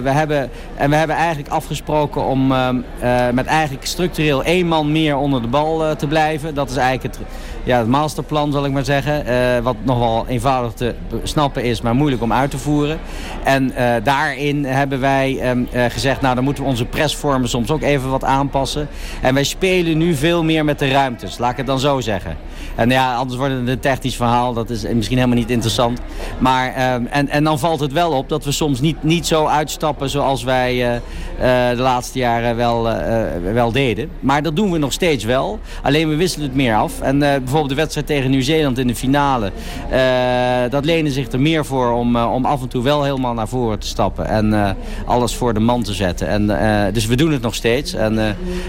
we hebben, en we hebben eigenlijk afgesproken om eh, eh, met eigenlijk structureel één man meer onder de bal te blijven. Dat is eigenlijk het, ja, het masterplan, zal ik maar zeggen. Wat nog wel eenvoudig te snappen is, maar moeilijk om uit te voeren. En daarin hebben wij ehm, eh, gezegd, nou dan moeten we onze pressvormen soms ook even wat aanpassen. En wij spelen nu veel meer met de ruimtes, laat ik het dan zo zeggen. En ja, anders wordt het een technisch verhaal, dat is misschien helemaal niet interessant. Maar, ehm, en, en dan valt het wel op dat we soms niet, niet zo uitstappen zoals wij eh, eh, de laatste jaren wel, eh, wel deden. Maar dat doen we nog steeds wel. Alleen we wisselen het meer af. En bijvoorbeeld de wedstrijd tegen Nieuw-Zeeland in de finale. dat lenen zich er meer voor om, om af en toe wel helemaal naar voren te stappen. En alles voor de man te zetten. En, dus we doen het nog steeds. En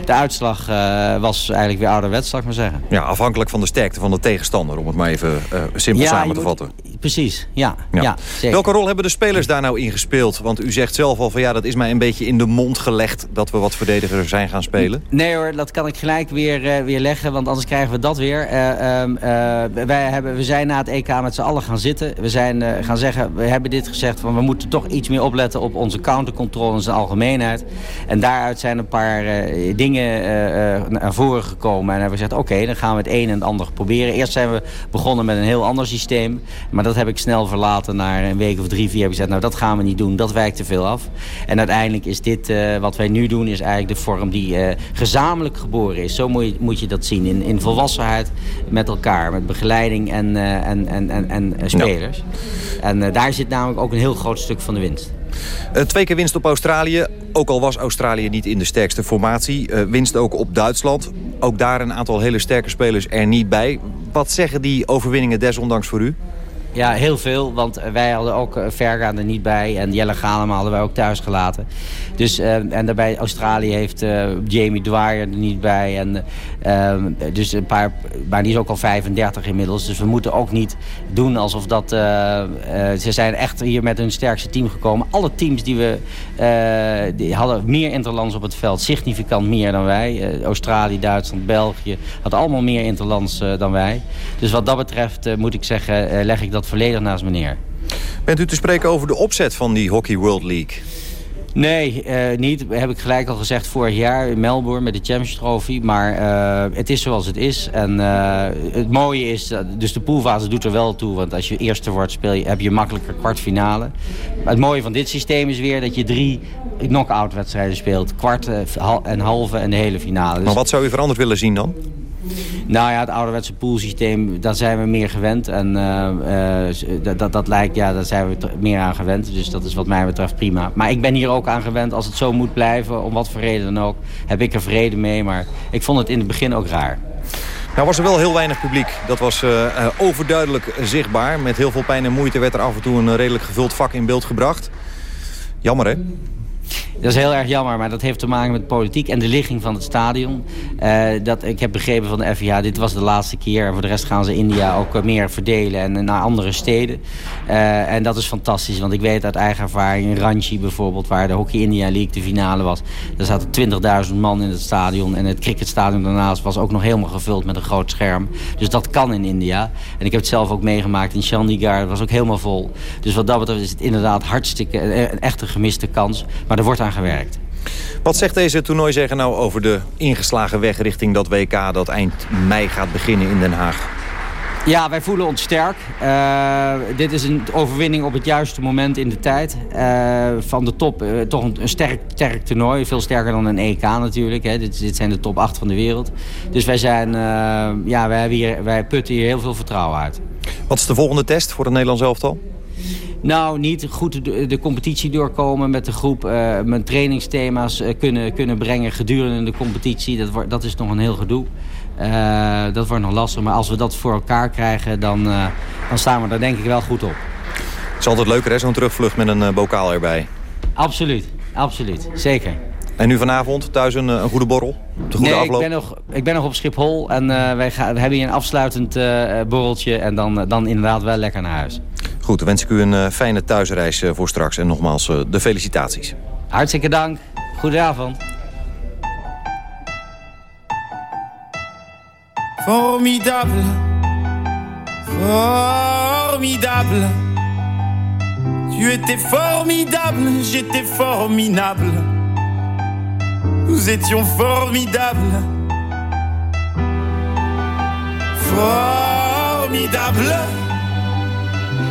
de uitslag eh, was eigenlijk weer ouderwets, zal ik maar zeggen. Ja, afhankelijk van de sterkte van de tegenstander, om het maar even eh, simpel Ja, samen te moet- vatten. Precies, ja. ja. zeker. Welke rol hebben de spelers daar nou in gespeeld? Want u zegt zelf al van ja, dat is mij een beetje in de mond gelegd dat we wat verdediger zijn gaan spelen. Nee hoor, dat kan ik gelijk weer, eh, weer leggen, want anders krijgen we dat weer. Eh, ehm, eh, wij hebben, we zijn na het EK met z'n allen gaan zitten. We zijn gaan zeggen, we hebben dit gezegd, van we moeten toch iets meer opletten op onze countercontrole in zijn algemeenheid. En daaruit zijn een paar dingen naar voren gekomen. En hebben gezegd, oké, dan gaan we het een en het ander proberen. Eerst zijn we begonnen met een heel ander systeem. Maar dat heb ik snel verlaten. Na een week of drie, vier heb ik gezegd, nou dat gaan we niet doen. Dat wijkt te veel af. En uiteindelijk is dit, eh, wat wij nu doen, is eigenlijk de vorm die eh, gezamenlijk geboren is. Zo moet je, moet je dat zien. In, in volwassenheid met elkaar. Met begeleiding en, eh, en, en, en, en eh, spelers. En eh, daar zit namelijk ook een heel groot stuk van de winst. Eh, twee keer winst op Australië. Ook al was Australië niet in de sterkste formatie. Eh, winst ook op Duitsland. Ook daar een aantal hele sterke spelers er niet bij. Wat zeggen die overwinningen desondanks voor u? Ja, heel veel. Want eh, wij hadden ook eh, Verga er niet bij. En Jelle Galema hadden wij ook thuis gelaten. Dus, eh, en daarbij Australië heeft eh, Jamie Dwyer er niet bij. En, dus een paar, maar die is ook al 35 inmiddels. Dus we moeten ook niet doen alsof dat... ze zijn echt hier met hun sterkste team gekomen. Alle teams die we... die hadden meer interlands op het veld. Significant meer dan wij. Australië, Duitsland, België. Hadden allemaal meer interlands dan wij. Dus wat dat betreft moet ik zeggen... leg ik dat volledig naast me neer. Bent u te spreken over de opzet van die Hockey World League? Nee, eh, niet. Heb ik gelijk al gezegd vorig jaar in Melbourne met de Champions Trophy. Maar eh, het is zoals het is. En eh, het mooie is, dat- dus de poolfase doet er wel toe. Want als je eerste wordt, speel je, heb je makkelijker kwartfinale. Maar het mooie van dit systeem is weer dat je drie knock-out wedstrijden speelt. Kwart en halve en de hele finale. Dus Maar wat zou u veranderd willen zien dan? Nou ja, het ouderwetse poolsysteem, daar zijn we meer gewend. En eh, eh, dat, dat, dat lijkt, ja, daar zijn we meer aan gewend. Dus dat is wat mij betreft prima. Maar ik ben hier ook aan gewend. Als het zo moet blijven, om wat voor reden dan ook, heb ik er vrede mee. Maar ik vond het in het begin ook raar. Nou was er wel heel weinig publiek. Dat was eh, overduidelijk zichtbaar. Met heel veel pijn en moeite werd er af en toe een redelijk gevuld vak in beeld gebracht. Jammer hè? Dat is heel erg jammer, maar dat heeft te maken met politiek en de ligging van het stadion. Eh, dat, ik heb begrepen van de FIA, dit was de laatste keer. En voor de rest gaan ze India ook eh, meer verdelen en eh, naar andere steden. En dat is fantastisch, want ik weet uit eigen ervaring... in Ranchi bijvoorbeeld, waar de Hockey India League de finale was... daar zaten 20.000 man in het stadion. En het cricketstadion daarnaast was ook nog helemaal gevuld met een groot scherm. Dus dat kan in India. En ik heb het zelf ook meegemaakt in Chandigarh. Dat was ook helemaal vol. Dus wat dat betreft is het inderdaad hartstikke... een echte gemiste kans. Maar er wordt aan gewerkt. Wat zegt deze toernooizegger nou over de ingeslagen weg richting dat WK... dat eind mei gaat beginnen in Den Haag? Ja, wij voelen ons sterk. Eh, dit is een overwinning op het juiste moment in de tijd. Eh, van de top, eh, toch een, een sterk, sterk toernooi. Veel sterker dan een EK natuurlijk. Hè. Dit, dit zijn de top 8 van de wereld. Dus wij, zijn, ja, wij, hebben hier, wij putten hier heel veel vertrouwen uit. Wat is de volgende test voor het Nederlands elftal? Nou, niet goed de, de competitie doorkomen met de groep. eh mijn trainingsthema's eh, kunnen, kunnen brengen gedurende de competitie. Dat, wordt, dat is nog een heel gedoe. Eh, dat wordt nog lastig. Maar als we dat voor elkaar krijgen, dan, dan staan we daar denk ik wel goed op. Het is altijd leuker hè, zo'n terugvlucht met een bokaal erbij. Absoluut, absoluut. Zeker. En nu vanavond thuis een, een goede borrel? De goede nee, afloop? ik ben, nog, ik ben nog op Schiphol en wij gaan, we hebben hier een afsluitend borreltje. En dan, dan inderdaad wel lekker naar huis. Goed, dan wens ik u een eh, fijne thuisreis eh, voor straks. En nogmaals eh, de felicitaties. Hartstikke dank. Goedenavond. Formidable, formidable. Tu étais formidable, j'étais formidable. Nous étions formidables. Formidable.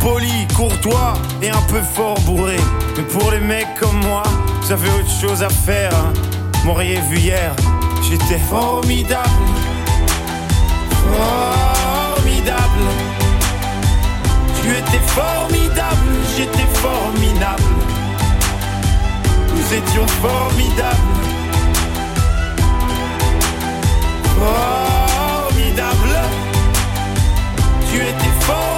poli, courtois et un peu fort bourré. Mais pour les mecs comme moi, vous avez autre chose à faire. Hein. M'auriez vu hier, j'étais formidable. Formidable. Tu étais formidable, j'étais formidable. Nous étions formidables. Formidable. Tu étais formidable,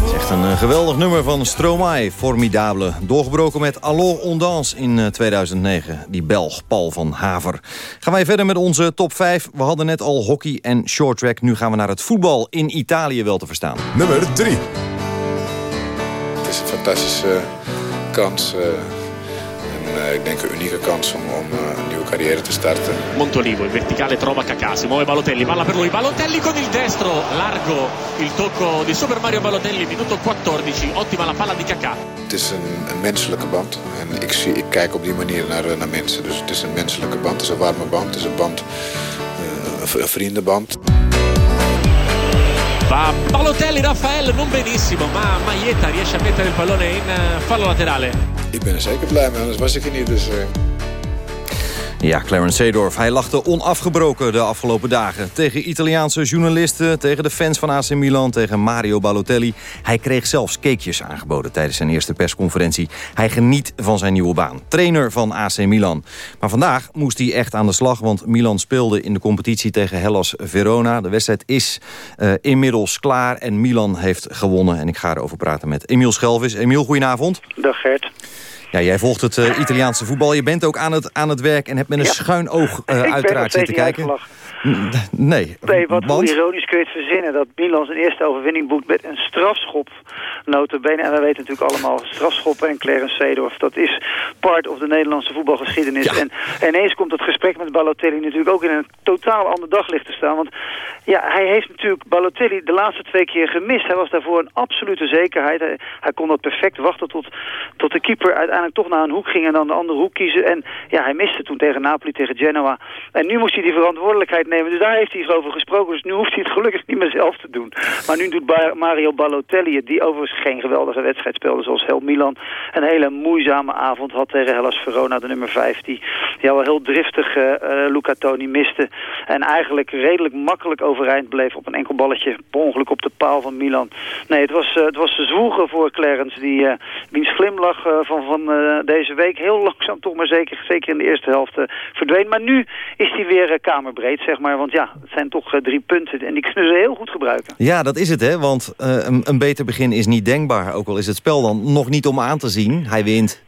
Het is echt een eh, geweldig nummer van Stromae, Formidable. Doorgebroken met Alors on Danse in eh, 2009, die Belg Paul van Haver. Gaan wij verder met onze top 5. We hadden net al hockey en shorttrack. Nu gaan we naar het voetbal in Italië wel te verstaan. Nummer 3. Het is een fantastische kans. eh, en eh, ik denk een unieke kans om, om eh, een nieuwe carrière te starten. Montolivo in verticale trova Kakà, si muove Balotelli, palla per lui, Balotelli con il destro, largo il tocco di Super Mario Balotelli, minuto 14, ottima la palla di Kakà. Het is een, een menselijke band. En ik, zie, ik kijk op die manier naar, eh, naar mensen. Dus het is een menselijke band, het is een warme band, het is een band, een een vriendenband. Va Balotelli, Raffaele, non benissimo, ma Maietta riesce a mettere il pallone in fallo laterale. Ik ben er zeker blij mee, anders was ik er niet. Dus, eh, Ja, Clarence Seedorf. Hij lachte onafgebroken de afgelopen dagen. Tegen Italiaanse journalisten, tegen de fans van AC Milan, tegen Mario Balotelli. Hij kreeg zelfs cakejes aangeboden tijdens zijn eerste persconferentie. Hij geniet van zijn nieuwe baan. Trainer van AC Milan. Maar vandaag moest hij echt aan de slag, want Milan speelde in de competitie tegen Hellas Verona. De wedstrijd is eh, inmiddels klaar en Milan heeft gewonnen. En ik ga erover praten met Emiel Schelvis. Emiel, goedenavond. Dag Gert. Ja, jij volgt het eh, Italiaanse voetbal. Je bent ook aan het, aan het werk en hebt met een schuin oog eh, uiteraard zitten kijken. uitgelachen. Nee. Nee, wat Want? ironisch kun je het verzinnen dat Milan zijn eerste overwinning boekt met een strafschop. Notabene, en we weten natuurlijk allemaal, strafschoppen en Clarence Seedorf, dat is part of de Nederlandse voetbalgeschiedenis. En ineens komt het gesprek met Balotelli natuurlijk ook in een totaal ander daglicht te staan. Want ja, hij heeft natuurlijk Balotelli de laatste twee keer gemist. Hij was daarvoor een absolute zekerheid. Hij, hij kon dat perfect wachten tot, tot de keeper uiteindelijk uiteindelijk toch naar een hoek ging en dan de andere hoek kiezen. En ja, hij miste toen tegen Napoli, tegen Genoa. En nu moest hij die verantwoordelijkheid nemen. Dus daar heeft hij over gesproken. Dus nu hoeft hij het gelukkig niet meer zelf te doen. Maar nu doet Mario Balotelli het, die overigens geen geweldige wedstrijd speelde zoals heel Milan. Een hele moeizame avond had tegen Hellas Verona, de nummer 5. Die, die al heel driftig eh, Luca Toni miste. En eigenlijk redelijk makkelijk overeind bleef op een enkel balletje. Per ongeluk op de paal van Milan. Nee, het was, eh, het was zwoegen voor Clarence. Die, wiens glimlach eh, van, van deze week heel langzaam toch maar zeker, zeker in de eerste helft verdween. Maar nu is hij weer kamerbreed, zeg maar. Want ja, het zijn toch eh, drie punten. En die kunnen ze heel goed gebruiken. Ja, dat is het, hè? Want eh, een, een beter begin is niet denkbaar. Ook al is het spel dan nog niet om aan te zien. Hij wint.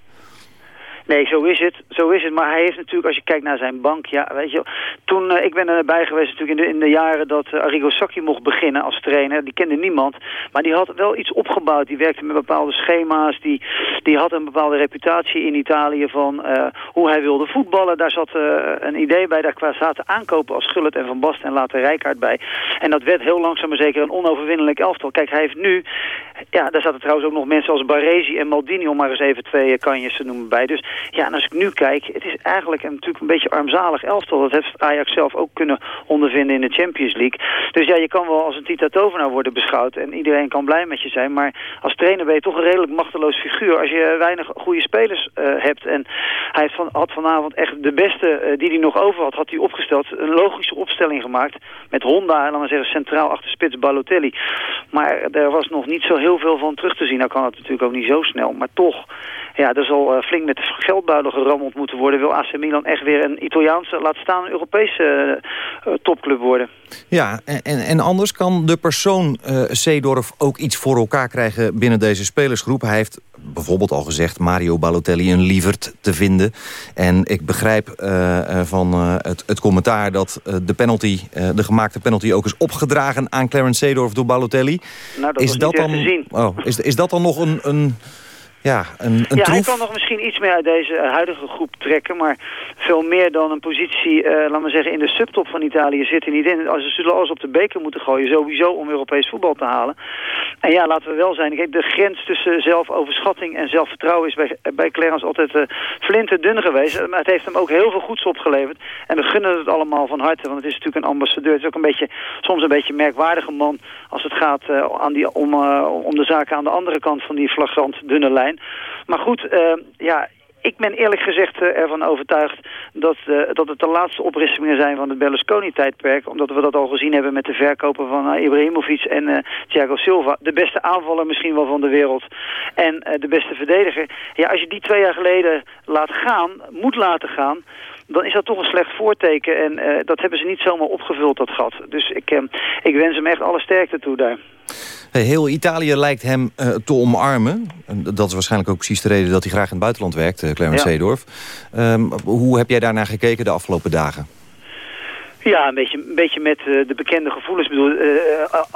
Nee, zo is het. Zo is het. Maar hij heeft natuurlijk, als je kijkt naar zijn bank, ja, weet je, toen eh, ik ben erbij geweest natuurlijk in de, in de jaren dat uh, Arrigo Sacchi mocht beginnen als trainer. Die kende niemand, maar die had wel iets opgebouwd. Die werkte met bepaalde schema's. Die, die had een bepaalde reputatie in Italië van eh, hoe hij wilde voetballen. Daar zat eh, een idee bij. Daar qua zaten aankopen als Gullit en Van Basten en later Rijkaard bij. En dat werd heel langzaam maar zeker een onoverwinnelijk elftal. Kijk, hij heeft nu, ja, daar zaten trouwens ook nog mensen als Baresi en Maldini om maar eens even twee eh, kanjes te noemen bij. Dus ja, en als ik nu kijk, het is eigenlijk een, natuurlijk een beetje armzalig elftal. Dat heeft Ajax zelf ook kunnen ondervinden in de Champions League. Dus ja, je kan wel als een Tita Tovenaar worden beschouwd en iedereen kan blij met je zijn. Maar als trainer ben je toch een redelijk machteloos figuur als je weinig goede spelers uh, hebt. En hij van, had vanavond echt de beste uh, die hij nog over had, had hij opgesteld. Een logische opstelling gemaakt met Honda, laten we zeggen centraal achter spits Balotelli. Maar er was nog niet zo heel veel van terug te zien. Nou kan het natuurlijk ook niet zo snel, maar toch ja, er zal uh, flink met de geldbuidel gerammeld moeten worden. Wil AC Milan echt weer een Italiaanse, laat staan een Europese uh, topclub worden. Ja, en, en anders kan de persoon uh, Seedorf ook iets voor elkaar krijgen binnen deze spelersgroep. Hij heeft bijvoorbeeld al gezegd Mario Balotelli een lieverd te vinden. En ik begrijp van het, het, commentaar dat de penalty, de gemaakte penalty ook is opgedragen aan Clarence Seedorf door Balotelli. Nou, dat is, dat dan, oh, is, is dat dan nog een... een ja, een, een ja troef. hij kan nog misschien iets meer uit deze huidige groep trekken. Maar veel meer dan een positie, uh, laten we zeggen, in de subtop van Italië zit er niet in. Als ze zullen alles op de beker moeten gooien, sowieso om Europees voetbal te halen. En ja, laten we wel zijn. Kijk, de grens tussen zelfoverschatting en zelfvertrouwen is bij, bij Clarence altijd uh, flinterdun geweest. Maar het heeft hem ook heel veel goeds opgeleverd. En we gunnen het allemaal van harte, want het is natuurlijk een ambassadeur. Het is ook een beetje, soms een beetje een merkwaardige man als het gaat aan die, om, om de zaken aan de andere kant van die flagrant dunne lijn. Maar goed, uh, ja, ik ben eerlijk gezegd uh, ervan overtuigd dat, uh, dat het de laatste oprispingen zijn van het Berlusconi-tijdperk. Omdat we dat al gezien hebben met de verkopen van uh, Ibrahimovic en Thiago Silva. De beste aanvaller misschien wel van de wereld. En de beste verdediger. Ja, als je die twee jaar geleden laat gaan, moet laten gaan dan is dat toch een slecht voorteken. En uh, dat hebben ze niet zomaar opgevuld, dat gat. Dus ik, uh, ik wens hem echt alle sterkte toe daar. Heel Italië lijkt hem uh, te omarmen. Dat is waarschijnlijk ook precies de reden dat hij graag in het buitenland werkt, Clarence ja. Seedorf. Um, hoe heb jij daarnaar gekeken de afgelopen dagen? Ja, een beetje, een beetje met uh, de bekende gevoelens. Ik bedoel, uh,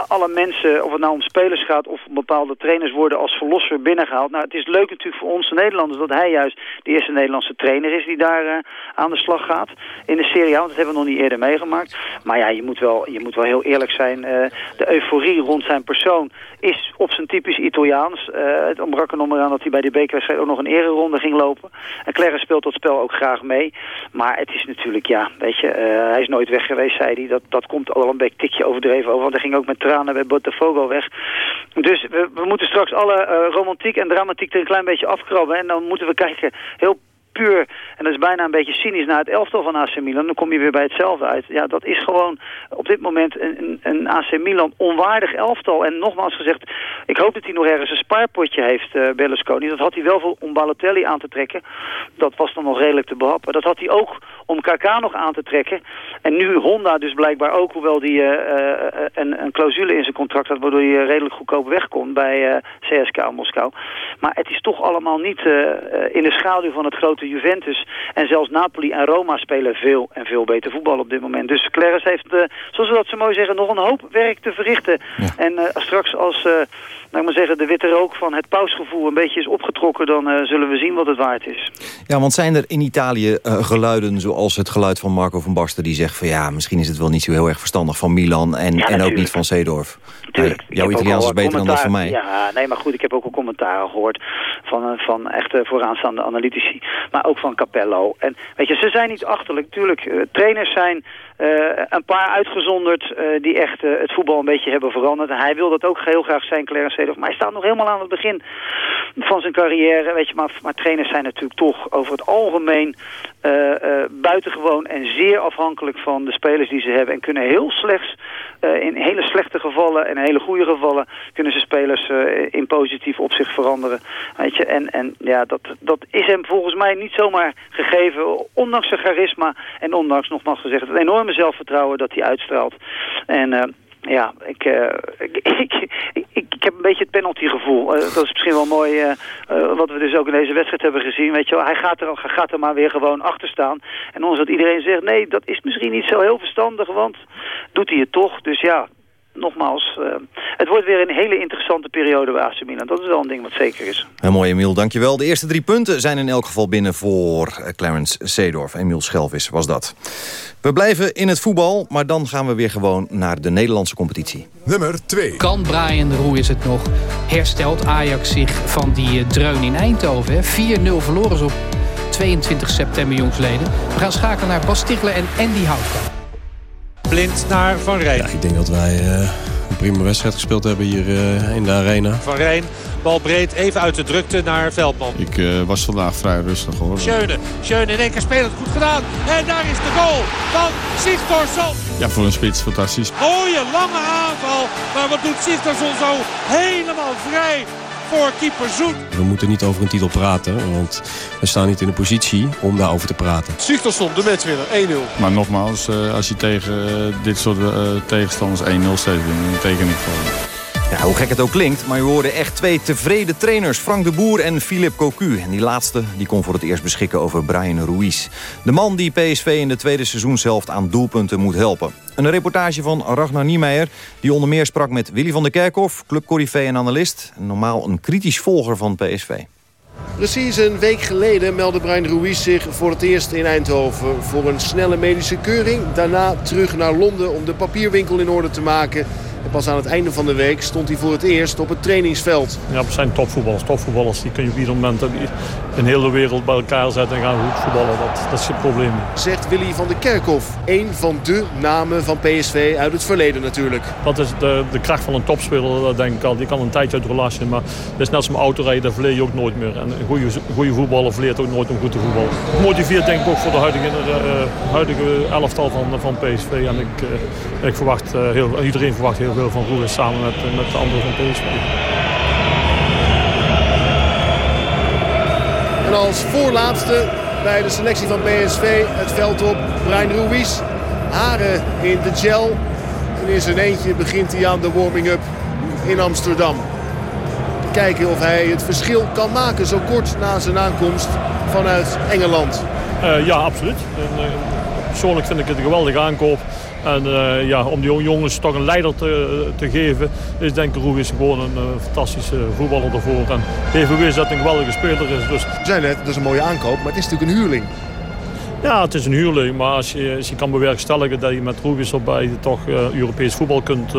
alle mensen, of het nou om spelers gaat of bepaalde trainers worden als verlosser binnengehaald. Nou, het is leuk natuurlijk voor ons Nederlanders dat hij juist de eerste Nederlandse trainer is die daar aan de slag gaat in de Serie A. Want dat hebben we nog niet eerder meegemaakt. Maar ja, je moet wel, je moet wel heel eerlijk zijn. de euforie rond zijn persoon is op zijn typisch Italiaans. het ontbrak er nog aan dat hij bij de bekerwedstrijd ook nog een ereronde ging lopen. En Clarence speelt dat spel ook graag mee. Maar het is natuurlijk, ja, weet je, hij is nooit weg geweest, zei hij. Dat, dat komt al een beetje tikje overdreven over. Want hij ging ook met tranen bij Botafogo weg. Dus we, moeten straks alle uh, romantiek en dramatiek er een klein beetje afkrabben. En dan moeten we kijken, heel puur, en dat is bijna een beetje cynisch, naar het elftal van AC Milan. Dan kom je weer bij hetzelfde uit. Ja, dat is gewoon op dit moment een, een AC Milan onwaardig elftal. En nogmaals gezegd, ik hoop dat hij nog ergens een spaarpotje heeft, uh, Berlusconi. Dat had hij wel voor om Balotelli aan te trekken. Dat was dan nog redelijk te behappen. Dat had hij ook om KK nog aan te trekken. En nu Honda dus blijkbaar ook, hoewel die uh, uh, een, een clausule in zijn contract had... waardoor hij redelijk goedkoop weg kon bij CSK Moskou. Maar het is toch allemaal niet in de schaduw van het grote Juventus. En zelfs Napoli en Roma spelen veel en veel beter voetbal op dit moment. Dus Clarence heeft, uh, zoals we dat zo mooi zeggen, nog een hoop werk te verrichten. Ja. En uh, straks als, uh, laat ik maar zeggen, de witte rook van het pausgevoel een beetje is opgetrokken, dan eh, zullen we zien wat het waard is. Ja, want zijn er in Italië eh, geluiden zoals het geluid van Marco van Basten... die zegt van ja, misschien is het wel niet zo heel erg verstandig van Milan... en, en ook niet van Seedorf. Tuurlijk. Maar jouw Italiaans is beter dan dat van mij. Ja, nee, maar goed, ik heb ook al commentaren gehoord van, eh, van echte vooraanstaande analytici. Maar ook van Capello. En weet je, ze zijn niet achterlijk. Tuurlijk, eh, trainers zijn eh, een paar uitgezonderd eh, die echt eh, het voetbal een beetje hebben veranderd. En hij wil dat ook heel graag zijn, Clarence Seedorf. Maar hij staat nog helemaal aan het begin van zijn carrière. Weet je, maar, maar trainers zijn natuurlijk toch over het algemeen eh, eh, buitengewoon en zeer afhankelijk van de spelers die ze hebben. En kunnen heel slechts, eh, in hele slechte gevallen en hele goede gevallen, kunnen ze spelers eh, in positief opzicht veranderen. Weet je, en, en ja, dat, dat is hem volgens mij niet zomaar gegeven, ondanks zijn charisma en ondanks, nogmaals gezegd, het enorme zelfvertrouwen dat hij uitstraalt. En... eh, ja, ik, eh, ik, ik, ik, heb een beetje het penaltygevoel. Eh, dat is misschien wel mooi wat we dus ook in deze wedstrijd hebben gezien. Weet je wel, hij gaat er, gaat er maar weer gewoon achter staan. En ondanks dat iedereen zegt, nee, dat is misschien niet zo heel verstandig, want doet hij het toch. Dus ja, nogmaals, eh, het wordt weer een hele interessante periode bij AC Milan. Dat is wel een ding wat zeker is. Heel mooi, Emiel. Dankjewel. De eerste drie punten zijn in elk geval binnen voor eh, Clarence Seedorf. Emiel Schelvis was dat. We blijven in het voetbal, maar dan gaan we weer gewoon naar de Nederlandse competitie. Nummer 2. Kan Brian de Roe is het nog? Herstelt Ajax zich van die eh, dreun in Eindhoven? hè? 4-0 verloren ze op 22 september jongsleden. We gaan schakelen naar Bas Stigler en Andy Houtkamp. Blind naar Van Rijn. Ja, ik denk dat wij eh, een prima wedstrijd gespeeld hebben hier eh, in de arena. Van Rijn, bal breed, even uit de drukte naar Veldman. Ik eh, was vandaag vrij rustig hoor. Schöne, Schöne in één keer spelend, goed gedaan. En daar is de goal van Sigtorsson. Ja, voor een spits fantastisch. Mooie lange aanval, maar wat doet Sigtorsson zo helemaal vrij voor keeper Zoet. We moeten niet over een titel praten, want we staan niet in de positie om daarover te praten. Sigtorsson, de matchwinner, 1-0. Maar nogmaals, eh, als je tegen eh, dit soort eh, tegenstanders 1-0 steeds wint, dan teken ik voor. Ja, hoe gek het ook klinkt, maar we hoorden echt twee tevreden trainers. Frank de Boer en Philip Cocu. En die laatste die kon voor het eerst beschikken over Brian Ruiz. De man die PSV in de tweede seizoenshelft aan doelpunten moet helpen. Een reportage van Ragnar Niemeyer, die onder meer sprak met Willy van der Kerkhof... clubcorrivé en analist. Normaal een kritisch volger van PSV. Precies een week geleden meldde Brian Ruiz zich voor het eerst in Eindhoven voor een snelle medische keuring. Daarna terug naar Londen om de papierwinkel in orde te maken. En pas aan het einde van de week stond hij voor het eerst op het trainingsveld. Ja, we zijn topvoetballers. Topvoetballers die kun je op ieder moment in de hele wereld bij elkaar zetten en gaan goed voetballen. Dat, dat is geen probleem. Zegt Willy van der Kerkhof. Een van de namen van PSV uit het verleden natuurlijk. Dat is de, de kracht van een topspeler, dat denk ik al. Die kan een tijdje uit de relatie, maar dat is net als met autorijden, daar verleer je ook nooit meer. En een goede, goede voetballer verleert ook nooit om goed te voetballen. Het motiveert denk ik ook voor de huidige, uh, huidige elftal van, van PSV. En ik, uh, ik verwacht, uh, heel, iedereen verwacht heel veel van Roelis samen met, met de anderen van PSV. En als voorlaatste bij de selectie van PSV het veld op Brian Ruiz. Haren in de gel. En in zijn eentje begint hij aan de warming-up in Amsterdam. Kijken of hij het verschil kan maken zo kort na zijn aankomst vanuit Engeland. Uh, ja, absoluut. En, uh, persoonlijk vind ik het een geweldige aankoop. En uh, ja, om die jongens toch een leider te, te geven, is denk ik gewoon een uh, fantastische voetballer ervoor. En is dat een geweldige speler is. Dus... Zijn net, dat is een mooie aankoop, maar het is natuurlijk een huurling. Ja, het is een huurling, maar als je, als je kan bewerkstelligen dat je met Ruiz erbij toch uh, Europees voetbal kunt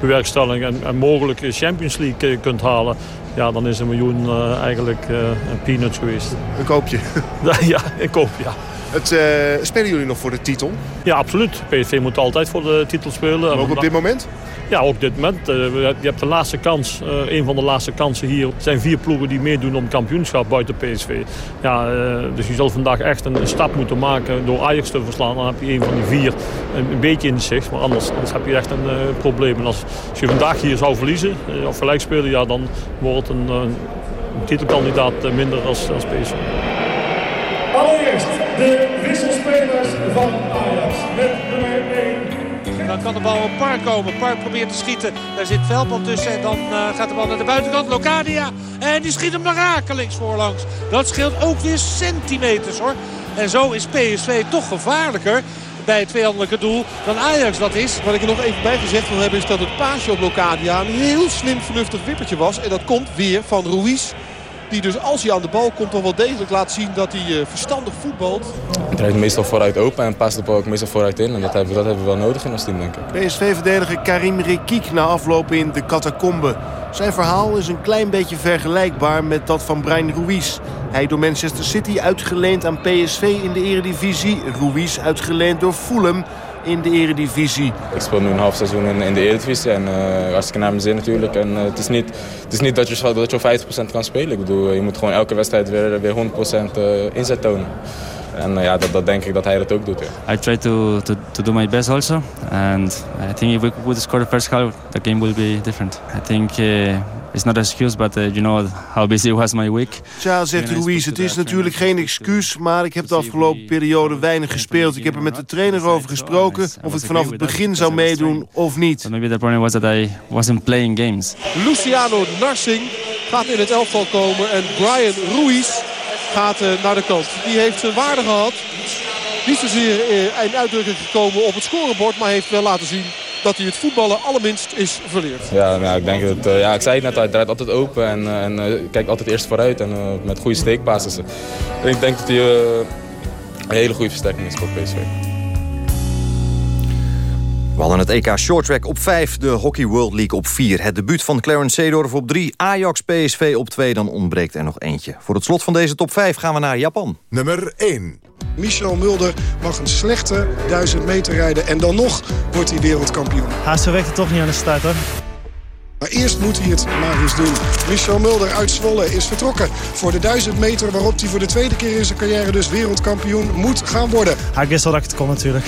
bewerkstelligen en, en mogelijk Champions League kunt halen, ja, dan is een miljoen eigenlijk een peanuts geweest. Een koopje? ja, een koop, ja. Het, uh, spelen jullie nog voor de titel? Ja, absoluut. PSV moet altijd voor de titel spelen. Maar ook op dit moment? Ja, op dit moment. Uh, je hebt de laatste kans, uh, een van de laatste kansen hier. Er zijn vier ploegen die meedoen om kampioenschap buiten PSV. Ja, dus je zal vandaag echt een, een, stap moeten maken door Ajax te verslaan. Dan heb je een van die vier een, een beetje in de zicht. Maar anders, anders heb je echt een probleem. En als, als, je vandaag hier zou verliezen of gelijk spelen, ja, dan wordt het een, een titelkandidaat minder als, als PSV. Allereerst de wisselspelers van Ajax met nummer 1. Dan kan de bal op Park komen. Park probeert te schieten. Daar zit Veldman tussen. En dan uh, gaat de bal naar de buitenkant. Locadia. En die schiet hem rakelings voorlangs. Dat scheelt ook weer centimeters hoor. En zo is PSV toch gevaarlijker bij het vijandelijke doel dan Ajax dat is. Wat ik er nog even bij gezegd wil hebben is dat het paasje op Locadia een heel slim vernuftig wippertje was. En dat komt weer van Ruiz. Die dus als hij aan de bal komt toch wel degelijk laat zien dat hij uh, verstandig voetbalt. Hij draait meestal vooruit open en past de bal ook meestal vooruit in. En dat hebben, we, dat hebben we wel nodig in ons team, denk ik. PSV-verdediger Karim Rekiek na afloop in de catacombe. Zijn verhaal is een klein beetje vergelijkbaar met dat van Brian Ruiz. Hij door Manchester City uitgeleend aan PSV in de eredivisie. Ruiz uitgeleend door Fulham in de eredivisie. Ik speel nu een half seizoen in, in de eredivisie en uh, hartstikke naar mijn zin natuurlijk. En uh, het is niet, het is niet dat, je, dat je 50% kan spelen. Ik bedoel, je moet gewoon elke wedstrijd weer, weer 100% uh, inzet tonen. En uh, ja, dat, dat denk ik dat hij dat ook doet. Ja. I try to, to, to do my best also. And I think if we would score the first half, the game will be different. I think uh, it's not an excuse, but uh, you know how busy was my week. Tja, zegt Ruiz, het is natuurlijk geen excuus, maar ik heb de afgelopen periode weinig gespeeld. Ik heb er met de trainer over gesproken of ik vanaf het begin zou meedoen of niet. So maybe the problem was that I wasn't playing games. Luciano Narsing gaat in het elftal komen en Brian Ruiz gaat uh, naar de kant. Die heeft zijn waarde gehad. Niet zozeer uh, een uitdrukking gekomen op het scorebord, maar heeft wel laten zien dat hij het voetballen allerminst is verleerd. Ja, nou, ik denk dat, uh, ja, ik zei het net hij draait altijd open en, en kijkt altijd eerst vooruit en met goede steekbasis. En ik denk dat hij een hele goede versterking is voor PSV. We hadden het EK Shorttrack op 5, de Hockey World League op 4. Het debuut van Clarence Seedorf op 3, Ajax PSV op 2. Dan ontbreekt er nog eentje. Voor het slot van deze top 5 gaan we naar Japan. Nummer 1. Michel Mulder mag een slechte 1000 meter rijden. En dan nog wordt hij wereldkampioen. Haast werkt het toch niet aan de start hoor. Maar eerst moet hij het maar eens doen. Michel Mulder uit Zwolle is vertrokken voor de 1000 meter... waarop hij voor de tweede keer in zijn carrière dus wereldkampioen moet gaan worden. Ja, ik wist wel dat ik het kon natuurlijk.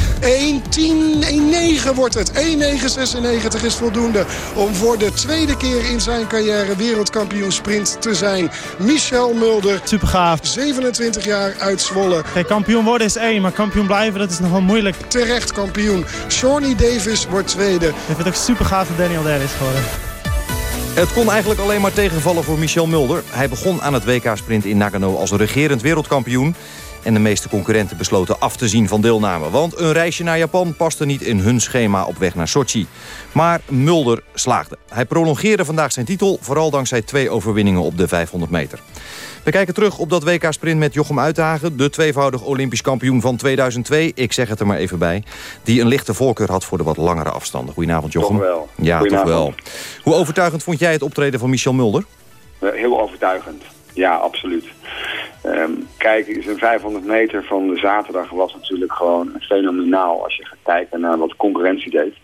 1-10-1-9 wordt het. 1-9-96 is voldoende om voor de tweede keer in zijn carrière wereldkampioen sprint te zijn. Michel Mulder. Super gaaf. 27 jaar uit Zwolle. Kijk, kampioen worden is één, maar kampioen blijven dat is nog wel moeilijk. Terecht kampioen. Shawnee Davis wordt tweede. Ik vind het ook super gaaf dat Daniel derde is geworden. Het kon eigenlijk alleen maar tegenvallen voor Michel Mulder. Hij begon aan het WK-sprint in Nagano als regerend wereldkampioen. En de meeste concurrenten besloten af te zien van deelname. Want een reisje naar Japan paste niet in hun schema op weg naar Sochi. Maar Mulder slaagde. Hij prolongeerde vandaag zijn titel, vooral dankzij twee overwinningen op de 500 meter. We kijken terug op dat WK-sprint met Jochem Uithagen... de tweevoudig Olympisch kampioen van 2002, ik zeg het er maar even bij... die een lichte voorkeur had voor de wat langere afstanden. Goedenavond, Jochem. Toch wel. Ja, toch wel. Hoe overtuigend vond jij het optreden van Michel Mulder? Heel overtuigend, ja, absoluut. Um, kijk, zijn 500 meter van de zaterdag was natuurlijk gewoon fenomenaal... als je gaat kijken naar wat concurrentie deed.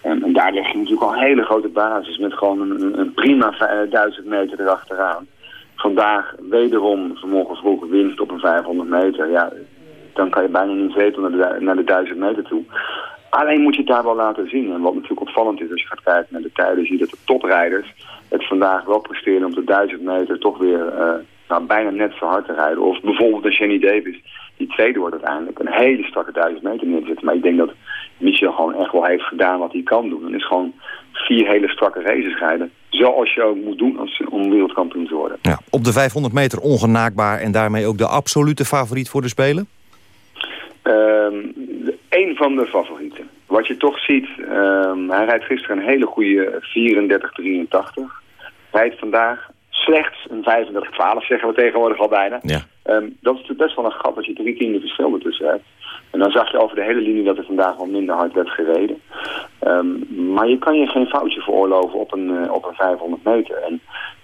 En, en daar leg je natuurlijk al een hele grote basis... met gewoon een, een prima 1000 meter erachteraan vandaag wederom vanmorgen vroeg winst op een 500 meter. Ja, dan kan je bijna niet de, naar de 1000 meter toe. Alleen moet je het daar wel laten zien. En wat natuurlijk opvallend is als je gaat kijken naar de tijden, zie je dat de toprijders het vandaag wel presteren om de 1000 meter toch weer uh, nou, bijna net zo hard te rijden. Of bijvoorbeeld een Jenny Davis, die tweede wordt uiteindelijk, een hele strakke 1000 meter neerzet. Maar ik denk dat Michel gewoon echt wel heeft gedaan wat hij kan doen. En is gewoon vier hele strakke races rijden. Zoals je ook moet doen als, om wereldkampioen te worden. Ja, op de 500 meter ongenaakbaar en daarmee ook de absolute favoriet voor de Spelen? Um, een van de favorieten. Wat je toch ziet, um, hij rijdt gisteren een hele goede 34-83. Rijdt vandaag slechts een 35-12, zeggen we tegenwoordig al bijna. Ja. Um, dat is natuurlijk best wel een gat als je drie tiende verschil ertussen hebt. En dan zag je over de hele linie dat er vandaag wel minder hard werd gereden. Um, maar je kan je geen foutje veroorloven op een, uh, op een 500 meter. En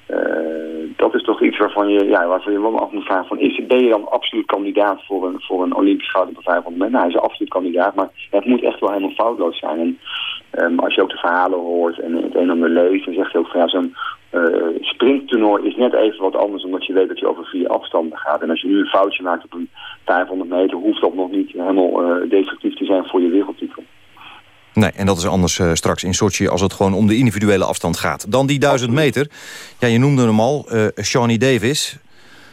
uh, dat is toch iets waarvan je, ja, waarvan je wel af moet vragen van, is, ben je dan absoluut kandidaat voor een, voor een Olympisch goud op een 500 meter? Nou, hij is absoluut kandidaat, maar het moet echt wel helemaal foutloos zijn. En um, als je ook de verhalen hoort en het een en ander leest, dan zegt hij ook van ja, zo'n sprinttoernooi is net even wat anders omdat je weet dat je over vier afstanden gaat. En als je nu een foutje maakt op een 500 meter, hoeft dat nog niet helemaal uh, destructief te zijn voor je wereldtitel. Nee, en dat is anders uh, straks in Sochi als het gewoon om de individuele afstand gaat. Dan die 1000 meter. Ja, je noemde hem al, uh, Shawnee Davis.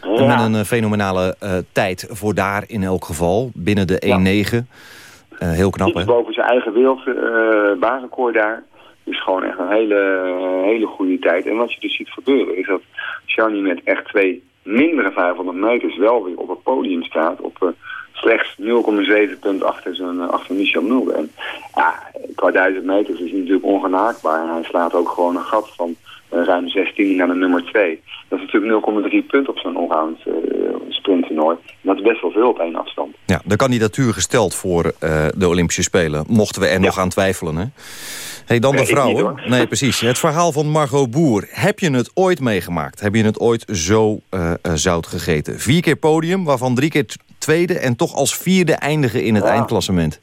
Ja. Met een uh, fenomenale tijd voor daar in elk geval. Binnen de 1-9. heel knap, hè? boven zijn eigen wereld, baanrecord daar. Is gewoon echt een hele, hele goede tijd. En wat je dus ziet gebeuren is dat Shawnee met echt twee mindere 500 meters wel weer op het podium staat. Op slechts 0,7 punt achter, zijn, eh, achter Michel Mulder. En ja, qua duizend meters is hij natuurlijk ongenaakbaar. En hij slaat ook gewoon een gat van uh, ruim 16 naar de nummer 2. Dat is natuurlijk 0,3 punt op zo'n onround uh, sprinttoernooi. Dat is best wel veel op één afstand. Ja, de kandidatuur gesteld voor uh, de Olympische Spelen. Mochten we er ja. nog aan twijfelen, hè? Hey, dan de vrouwen. nee, precies. Het verhaal van Margot Boer. Heb je het ooit meegemaakt? Heb je het ooit zo eh, eh, zout gegeten? Vier keer podium, waarvan drie keer tweede... en toch als vierde eindigen in het Ja. eindklassement.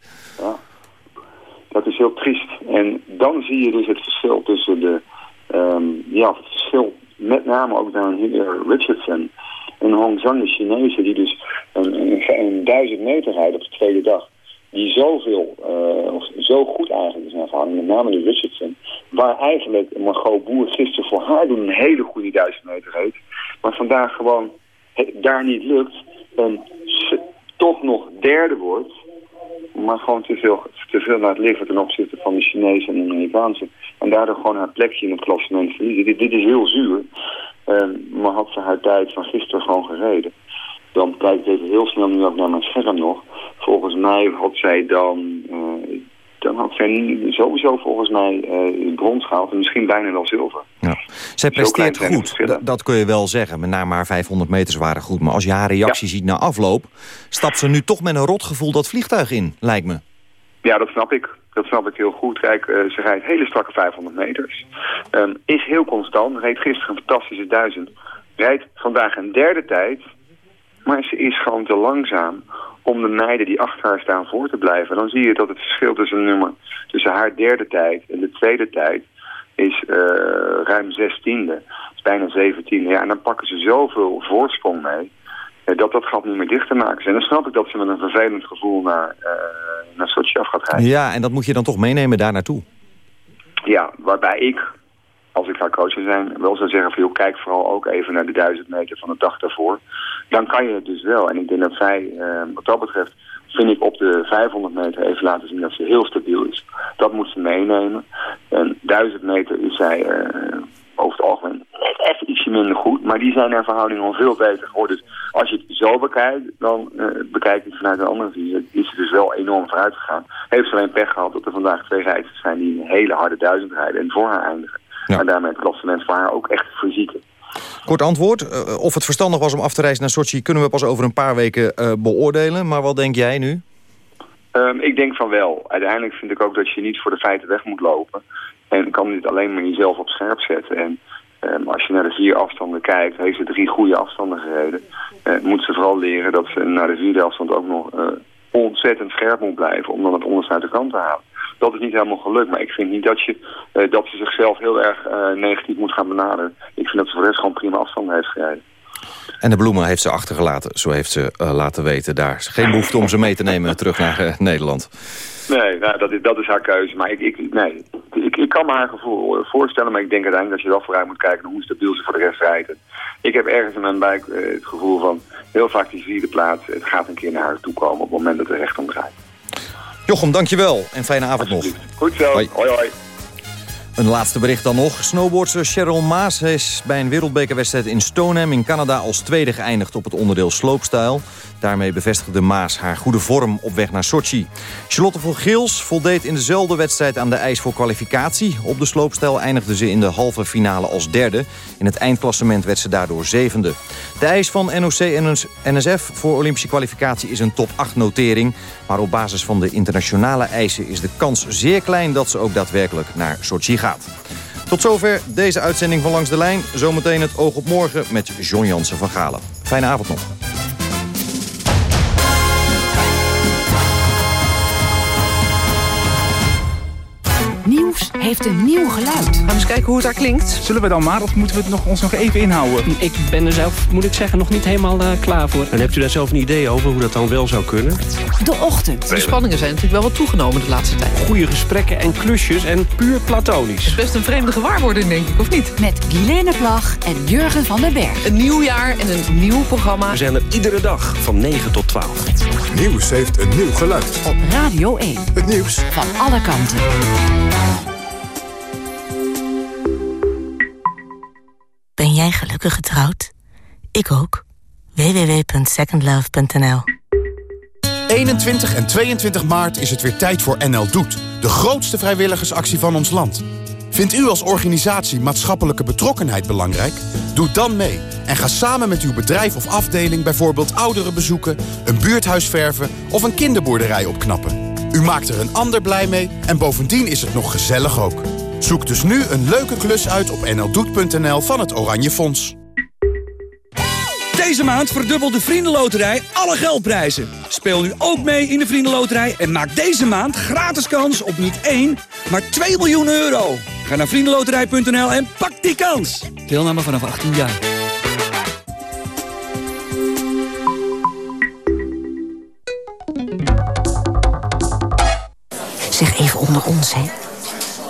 Dat is heel triest. En dan zie je dus het verschil tussen de... ehm, ja, het verschil met name ook hier Richardson en Hong Zhang, de Chinezen, die dus een, een, een duizend meter rijden op de tweede dag. Die zoveel, eh, of zo goed eigenlijk zijn verhouding, met name de Richardson. Waar eigenlijk Margot Boer gisteren voor haar doen een hele goede duizend meter reed. Maar vandaag gewoon daar niet lukt. En ze toch nog derde wordt maar gewoon te veel, te veel laat liggen ten opzichte van de Chinezen en de Amerikaanse. En daardoor gewoon haar plekje in het klassement verliezen. Dit, dit is heel zuur. Ehm, maar had ze haar tijd van gisteren gewoon gereden. Dan kijk ik even heel snel nu ook naar mijn scherm nog. Volgens mij had zij dan... eh, dan had zij sowieso volgens mij eh brons gehaald en misschien bijna wel zilver. Zij Zo klein presteert goed, dat kun je wel zeggen. Met name haar 500 meters waren goed. Maar als je haar reactie ziet na afloop... stapt ze nu toch met een rotgevoel dat vliegtuig in, lijkt me. Ja, dat snap ik. Dat snap ik heel goed. Kijk, eh, ze rijdt hele strakke 500 meters. Ehm, is heel constant. Reed gisteren een fantastische duizend. Rijdt vandaag een derde tijd. Maar ze is gewoon te langzaam om de meiden die achter haar staan voor te blijven. Dan zie je dat het verschil tussen, nummer, tussen haar derde tijd en de tweede tijd is eh, ruim zestiende. Dat is bijna zeventiende. Ja, en dan pakken ze zoveel voorsprong mee eh, dat dat gat niet meer dicht te maken is. En dan snap ik dat ze met een vervelend gevoel naar, eh naar Sochi af gaat rijden. Ja, en dat moet je dan toch meenemen daar naartoe. Ja, waarbij ik, als ik haar coach zou zijn, wel zou zeggen van joh, kijk vooral ook even naar de duizend meter van de dag daarvoor. Dan kan je het dus wel. En ik denk dat zij, eh, wat dat betreft, vind ik op de 500 meter even laten zien dat ze heel stabiel is. Dat moet ze meenemen. En 1000 meter is zij eh, over het algemeen net even ietsje minder goed. Maar die zijn naar verhouding al veel beter geworden. Dus als je het zo bekijkt, dan eh bekijk je het vanuit een andere visie. Is ze dus wel enorm vooruit gegaan. Heeft ze alleen pech gehad dat er vandaag twee rijders zijn die een hele harde duizend rijden en voor haar eindigen. En daarmee het klassement voor haar ook echt verzieken. Kort antwoord. eh, of het verstandig was om af te reizen naar Sochi... kunnen we pas over een paar weken eh, beoordelen. Maar wat denk jij nu? Ehm, ik denk van wel. Uiteindelijk vind ik ook dat je niet voor de feiten weg moet lopen. En kan niet alleen maar jezelf op scherp zetten. En ehm, als je naar de vier afstanden kijkt, heeft ze drie goede afstanden gereden. Eh, moet ze vooral leren dat ze naar de vierde afstand ook nog eh, ontzettend scherp moet blijven. Om dan het onderste uit de kant te halen. Dat is niet helemaal gelukt. Maar ik vind niet dat, je, eh, dat ze zichzelf heel erg eh, negatief moet gaan benaderen. Ik vind dat ze voor de rest gewoon prima afstanden heeft gereden. En de bloemen heeft ze achtergelaten, zo heeft ze eh, laten weten daar. Geen behoefte om ze mee te nemen terug naar eh, Nederland. Nee, nou, dat, is, dat is haar keuze. Maar ik, ik, nee, ik, ik kan me haar gevoel eh, voorstellen, maar ik denk uiteindelijk dat je wel vooruit moet kijken naar hoe stabiel ze voor de rest rijdt. Ik heb ergens in mijn buik het gevoel van heel vaak die vierde plaats, het gaat een keer naar haar toe komen op het moment dat het recht om draait. Jochem, dankjewel en fijne avond nog. Goed zo, hoi hoi. Een laatste bericht dan nog. Snowboardster Cheryl Maas is bij een wereldbekerwedstrijd in Stoneham in Canada als tweede geëindigd op het onderdeel slopestyle. Daarmee bevestigde Maas haar goede vorm op weg naar Sochi. Charlotte van Geels voldeed in dezelfde wedstrijd aan de eis voor kwalificatie. Op de sloopstijl eindigde ze in de halve finale als derde. In het eindklassement werd ze daardoor zevende. De eis van NOC en NSF voor Olympische kwalificatie is een top 8 notering. Maar op basis van de internationale eisen is de kans zeer klein dat ze ook daadwerkelijk naar Sochi gaat. Tot zover deze uitzending van Langs de Lijn. Zometeen het oog op morgen met John Jansen van Galen. Fijne avond nog. Heeft een nieuw geluid. Gaan we eens kijken hoe het daar klinkt. Zullen we dan maar, of moeten we het nog, ons nog even inhouden? Ik ben er zelf, moet ik zeggen, nog niet helemaal uh, klaar voor. En hebt u daar zelf een idee over hoe dat dan wel zou kunnen? De ochtend. De spanningen zijn natuurlijk wel wat toegenomen de laatste tijd. Goede gesprekken en klusjes en puur platonisch. Het is best een vreemde gewaarwording, denk ik, of niet? Met Guilaine Plag en Jurgen van den Berg. Een nieuw jaar en een nieuw programma. We zijn er iedere dag van 9 tot 12. Nieuws heeft een nieuw geluid. Op Radio 1. Het nieuws van alle kanten. Ben jij gelukkig getrouwd? Ik ook. www.secondlove.nl 21 en 22 maart is het weer tijd voor NL Doet. De grootste vrijwilligersactie van ons land. Vindt u als organisatie maatschappelijke betrokkenheid belangrijk? Doe dan mee en ga samen met uw bedrijf of afdeling... bijvoorbeeld ouderen bezoeken, een buurthuis verven of een kinderboerderij opknappen. U maakt er een ander blij mee en bovendien is het nog gezellig ook. Zoek dus nu een leuke klus uit op nldoet.nl van het Oranje Fonds. Deze maand verdubbelt de Vriendenloterij alle geldprijzen. Speel nu ook mee in de Vriendenloterij en maak deze maand gratis kans op niet 1, maar 2 miljoen euro. Ga naar vriendenloterij.nl en pak die kans. Deelname vanaf 18 jaar. Zeg even onder ons, hè.